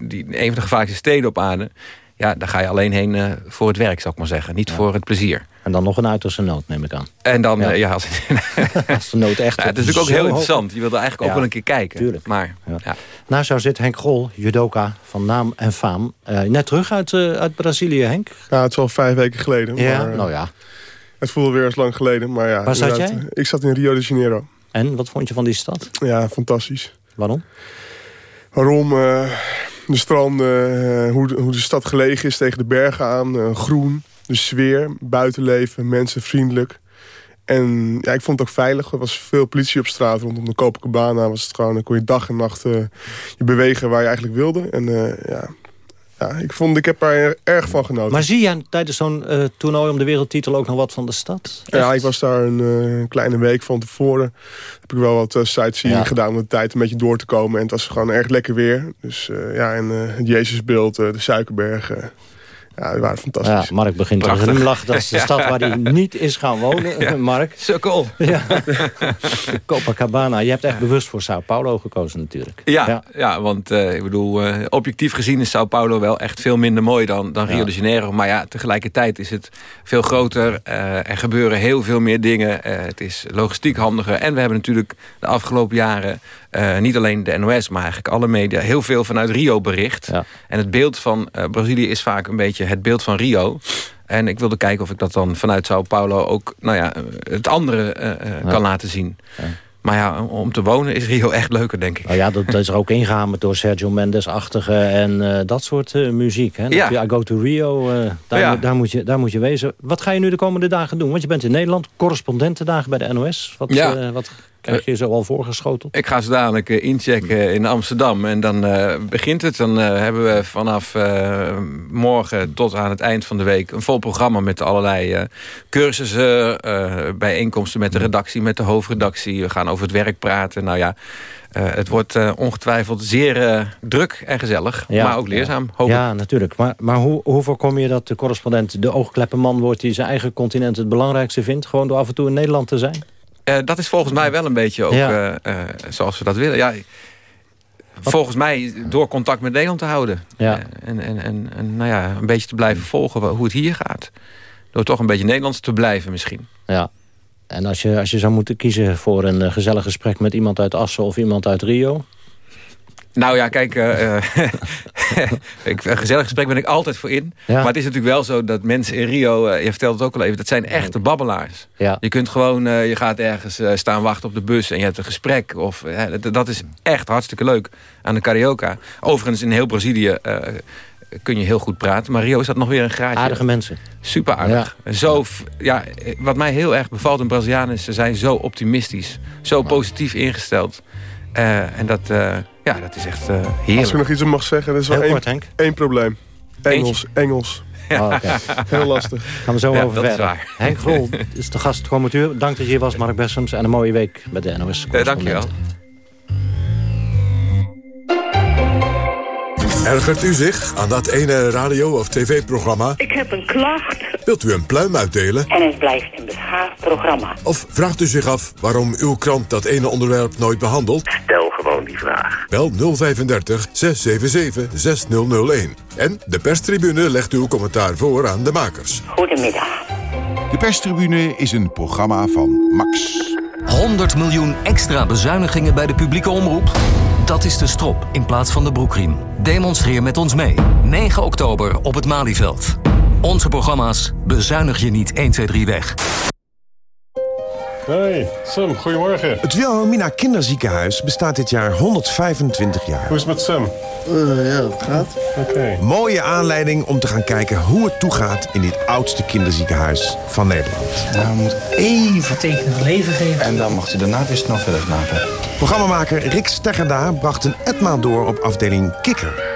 die, een van de gevaarlijkste steden op aarde. Ja, daar ga je alleen heen voor het werk, zou ik maar zeggen. Niet voor het plezier. En dan nog een uiterste nood, neem ik aan. En dan, ja, ja als, als de nood echt... Ja, het is natuurlijk ook heel interessant. Je wil er eigenlijk ook wel een keer kijken. Tuurlijk. Maar, ja. Naast jou zit Henk Grol, judoka van naam en faam. Uh, net terug uit, uh, uit Brazilië, Henk? Ja, het is al vijf weken geleden. Ja, maar, nou ja. Het voelde weer eens lang geleden. Maar ja, Waar zat jij? Ik zat in Rio de Janeiro. En, wat vond je van die stad? Ja, fantastisch. Waarom? Waarom? Uh, de stranden, hoe, de, hoe de stad gelegen is tegen de bergen aan. groen, de sfeer, buitenleven, mensen vriendelijk. En ja, ik vond het ook veilig. Er was veel politie op straat rondom de Copacabana. Was het gewoon, dan kon je dag en nacht je bewegen waar je eigenlijk wilde. En ja, ja, ik, vond, ik heb daar erg van genoten. Maar zie je tijdens zo'n uh, toernooi om de wereldtitel ook nog wat van de stad? Echt? Ja, ik was daar een kleine week van tevoren. Heb ik wel wat sightseeing ja. gedaan om de tijd een beetje door te komen. En het was gewoon erg lekker weer. Dus ja, en het Jezusbeeld, de Suikerbergen. Ja, die waren fantastisch. Ja, Mark begint te glimlachen. Dat is de stad waar hij niet is gaan wonen, Mark. Sukkel. Ja. Copacabana. Je hebt echt bewust voor Sao Paulo gekozen natuurlijk. Ja, ja. want uh, ik bedoel, uh, objectief gezien is Sao Paulo wel echt veel minder mooi dan, dan Rio de Janeiro. Maar ja, tegelijkertijd is het veel groter. Uh, er gebeuren heel veel meer dingen. het is logistiek handiger. En we hebben natuurlijk de afgelopen jaren... niet alleen de NOS, maar eigenlijk alle media... heel veel vanuit Rio bericht. Ja. En het beeld van Brazilië is vaak een beetje het beeld van Rio... En ik wilde kijken of ik dat dan vanuit Sao Paulo ook nou ja, het andere uh, kan laten zien. Ja. Maar ja, om te wonen is Rio echt leuker, denk ik. Nou ja, dat, dat is er ook ingehamerd door Sergio Mendes-achtige en uh, dat soort uh, muziek. Hè? Ja. I go to Rio, daar, ja. daar, moet je, daar moet je wezen. Wat ga je nu de komende dagen doen? Want je bent in Nederland, correspondentendagen bij de NOS. Wat, ja. wat krijg je zo al voorgeschoteld? Ik ga zo dadelijk inchecken in Amsterdam. En dan uh, begint het. Dan uh, hebben we vanaf uh, morgen tot aan het eind van de week... een vol programma met allerlei cursussen... bijeenkomsten met de redactie, met de hoofdredactie. We gaan over het werk praten. Nou ja, het wordt ongetwijfeld zeer druk en gezellig. Ja, maar ook leerzaam, ja. ja natuurlijk. Maar, maar hoe, hoe voorkom je dat de correspondent de oogkleppenman wordt... die zijn eigen continent het belangrijkste vindt? Gewoon door af en toe in Nederland te zijn? Uh, dat is volgens mij wel een beetje ook ja. uh, uh, zoals we dat willen. Ja, volgens mij door contact met Nederland te houden. Ja. En, en, en, en nou ja, een beetje te blijven volgen hoe het hier gaat. Door toch een beetje Nederlands te blijven misschien. Ja. En als je, als je zou moeten kiezen voor een gezellig gesprek met iemand uit Assen of iemand uit Rio... Nou ja, kijk, uh, ik, een gezellig gesprek ben ik altijd voor in. Ja. Maar het is natuurlijk wel zo dat mensen in Rio, uh, je vertelt het ook al even, dat zijn echte babbelaars. Ja. Je kunt gewoon, uh, je gaat ergens staan wachten op de bus en je hebt een gesprek. Of, dat, dat, is echt hartstikke leuk aan de carioca. Overigens in heel Brazilië kun je heel goed praten. Maar Rio is dat nog weer een graadje. Aardige mensen. Super aardig. Ja. Zo, ja, wat mij heel erg bevalt in Brazilianen is, ze zijn zo optimistisch. Zo positief ingesteld. En dat ja, dat is echt uh, heerlijk. Als ik nog iets mag zeggen, er is wel één, één probleem. Engels, Engels. Oh, okay. Heel lastig. Gaan we zo ja, over verder. Henk Grol is de gast uur. Dank dat je hier was, Mark Bessems. En een mooie week met de NOS. Ja, dank je wel. Ergert u zich aan dat ene radio- of tv-programma? Ik heb een klacht. Wilt u een pluim uitdelen? En het blijft programma. Of vraagt u zich af waarom uw krant dat ene onderwerp nooit behandelt? Stel gewoon die vraag. Bel 035 677 6001. En de perstribune legt uw commentaar voor aan de makers. Goedemiddag. De perstribune is een programma van Max. 100 miljoen extra bezuinigingen bij de publieke omroep? Dat is de strop in plaats van de broekriem. Demonstreer met ons mee. 9 oktober op het Malieveld. Onze programma's bezuinig je niet 1, 2, 3 weg. Hey, Sam, goedemorgen. Het Wilhelmina Kinderziekenhuis bestaat dit jaar 125 jaar. Hoe is het met Sam? Uh, ja, het gaat. Oké. Mooie aanleiding om te gaan kijken hoe het toegaat... in dit oudste kinderziekenhuis van Nederland. Nou, moet even teken van leven geven. En dan mag hij daarna weer snel verder slapen. Programmamaker Rick Steggerda bracht een etmaal door op afdeling Kikker.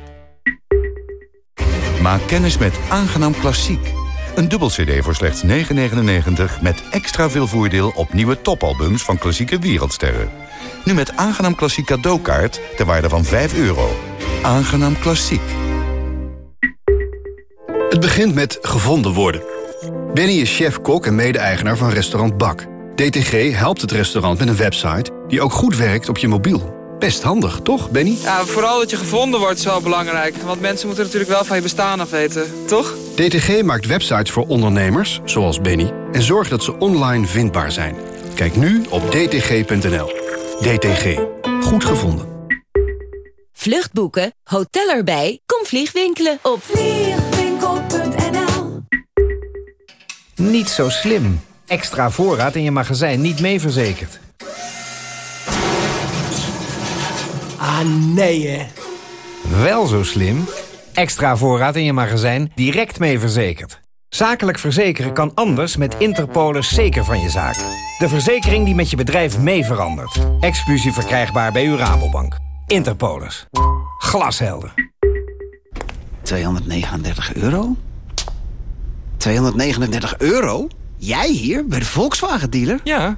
Maak kennis met Aangenaam Klassiek. Een dubbel cd voor slechts 9,99 met extra veel voordeel op nieuwe topalbums van klassieke wereldsterren. Nu met Aangenaam Klassiek cadeaukaart ter waarde van 5 euro. Aangenaam Klassiek. Het begint met gevonden worden. Benny is chef-kok en mede-eigenaar van restaurant Bak. DTG helpt het restaurant met een website die ook goed werkt op je mobiel. Best handig, toch, Benny? Ja, vooral dat je gevonden wordt is wel belangrijk. Want mensen moeten natuurlijk wel van je bestaan af weten, toch? DTG maakt websites voor ondernemers, zoals Benny... en zorgt dat ze online vindbaar zijn. Kijk nu op dtg.nl. DTG. Goed gevonden. Vluchtboeken, hotel erbij, kom vliegwinkelen op vliegwinkel.nl Niet zo slim. Extra voorraad in je magazijn niet mee verzekerd. Ah, nee hè. Wel zo slim. Extra voorraad in je magazijn direct mee verzekerd. Zakelijk verzekeren kan anders met Interpolis zeker van je zaak. De verzekering die met je bedrijf mee verandert. Exclusief verkrijgbaar bij uw Rabobank. Interpolis. Glashelder. 239 euro? 239 euro? Jij hier, bij de Volkswagen-dealer? Ja,